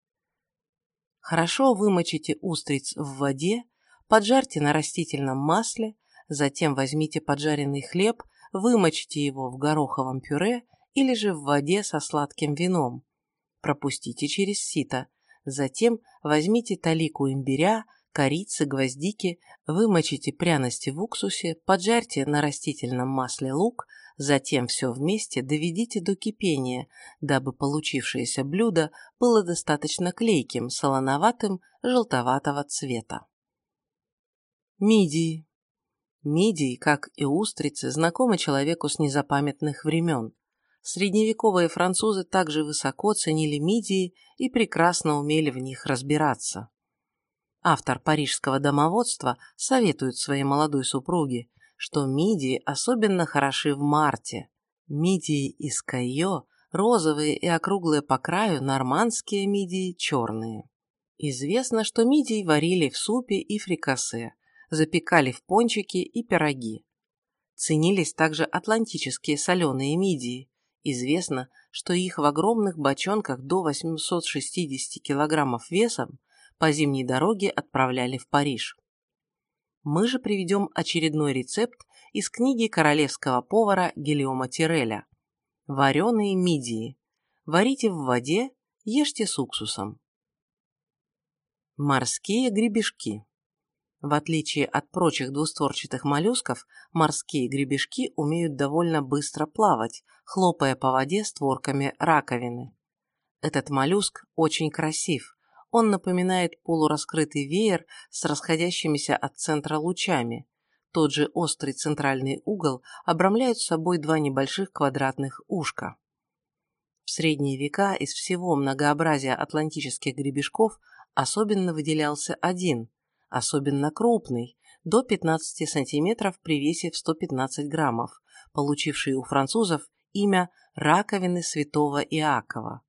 Хорошо вымочите устриц в воде, поджарьте на растительном масле, Затем возьмите поджаренный хлеб, вымочите его в гороховом пюре или же в воде со сладким вином. Пропустите через сито. Затем возьмите талику имбиря, корицы, гвоздики, вымочите пряности в уксусе, поджарьте на растительном масле лук, затем все вместе доведите до кипения, дабы получившееся блюдо было достаточно клейким, солоноватым, желтоватого цвета. Мидии. Мидии, как и устрицы, знакомы человеку с незапамятных времен. Средневековые французы также высоко ценили мидии и прекрасно умели в них разбираться. Автор парижского домоводства советует своей молодой супруге, что мидии особенно хороши в марте. Мидии из кайо, розовые и округлые по краю, нормандские мидии черные. Известно, что мидии варили в супе и фрикасе, запекали в пончики и пироги. Ценились также атлантические соленые мидии. Известно, что их в огромных бочонках до 860 килограммов весом по зимней дороге отправляли в Париж. Мы же приведем очередной рецепт из книги королевского повара Гелиома Тиреля. Вареные мидии. Варите в воде, ешьте с уксусом. Морские гребешки. В отличие от прочих двустворчатых моллюсков, морские гребешки умеют довольно быстро плавать, хлопая по воде створками раковины. Этот моллюск очень красив, он напоминает полураскрытый веер с расходящимися от центра лучами. Тот же острый центральный угол обрамляют собой два небольших квадратных ушка. В средние века из всего многообразия атлантических гребешков особенно выделялся один, особенно крупный, до 15 см при весе в 115 граммов, получивший у французов имя раковины святого Иакова.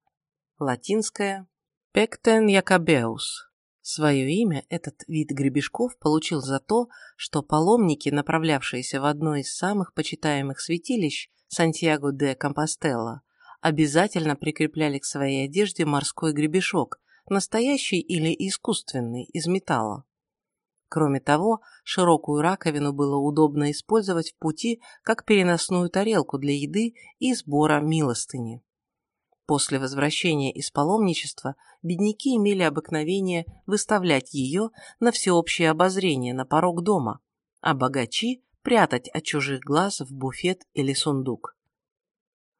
Латинское Пектен якобеус. Свое имя этот вид гребешков получил за то, что паломники, направлявшиеся в одно из самых почитаемых святилищ Сантьяго де Компостела, обязательно прикрепляли к своей одежде морской гребешок, настоящий или искусственный, из металла. Кроме того, широкую раковину было удобно использовать в пути как переносную тарелку для еды и сбора милостыни. После возвращения из паломничества бедняки имели обыкновение выставлять ее на всеобщее обозрение на порог дома, а богачи прятать от чужих глаз в буфет или сундук.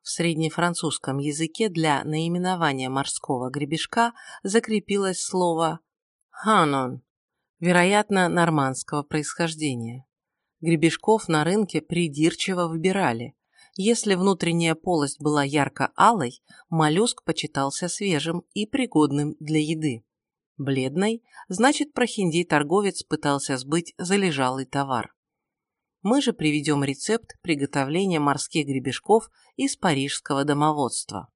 В среднефранцузском языке для наименования морского гребешка закрепилось слово «ханон», вероятно, нормандского происхождения. Гребешков на рынке придирчиво выбирали, если внутренняя полость была ярко-алой, моллюск почитался свежим и пригодным для еды. Бледной, значит, прохиндей-торговец пытался сбыть залежалый товар. Мы же приведем рецепт приготовления морских гребешков из парижского домоводства.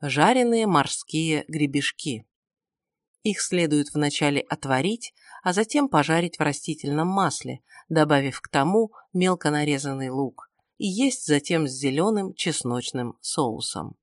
Жареные морские гребешки. Их следует вначале отварить, а затем пожарить в растительном масле, добавив к тому мелко нарезанный лук и есть затем с зеленым чесночным соусом.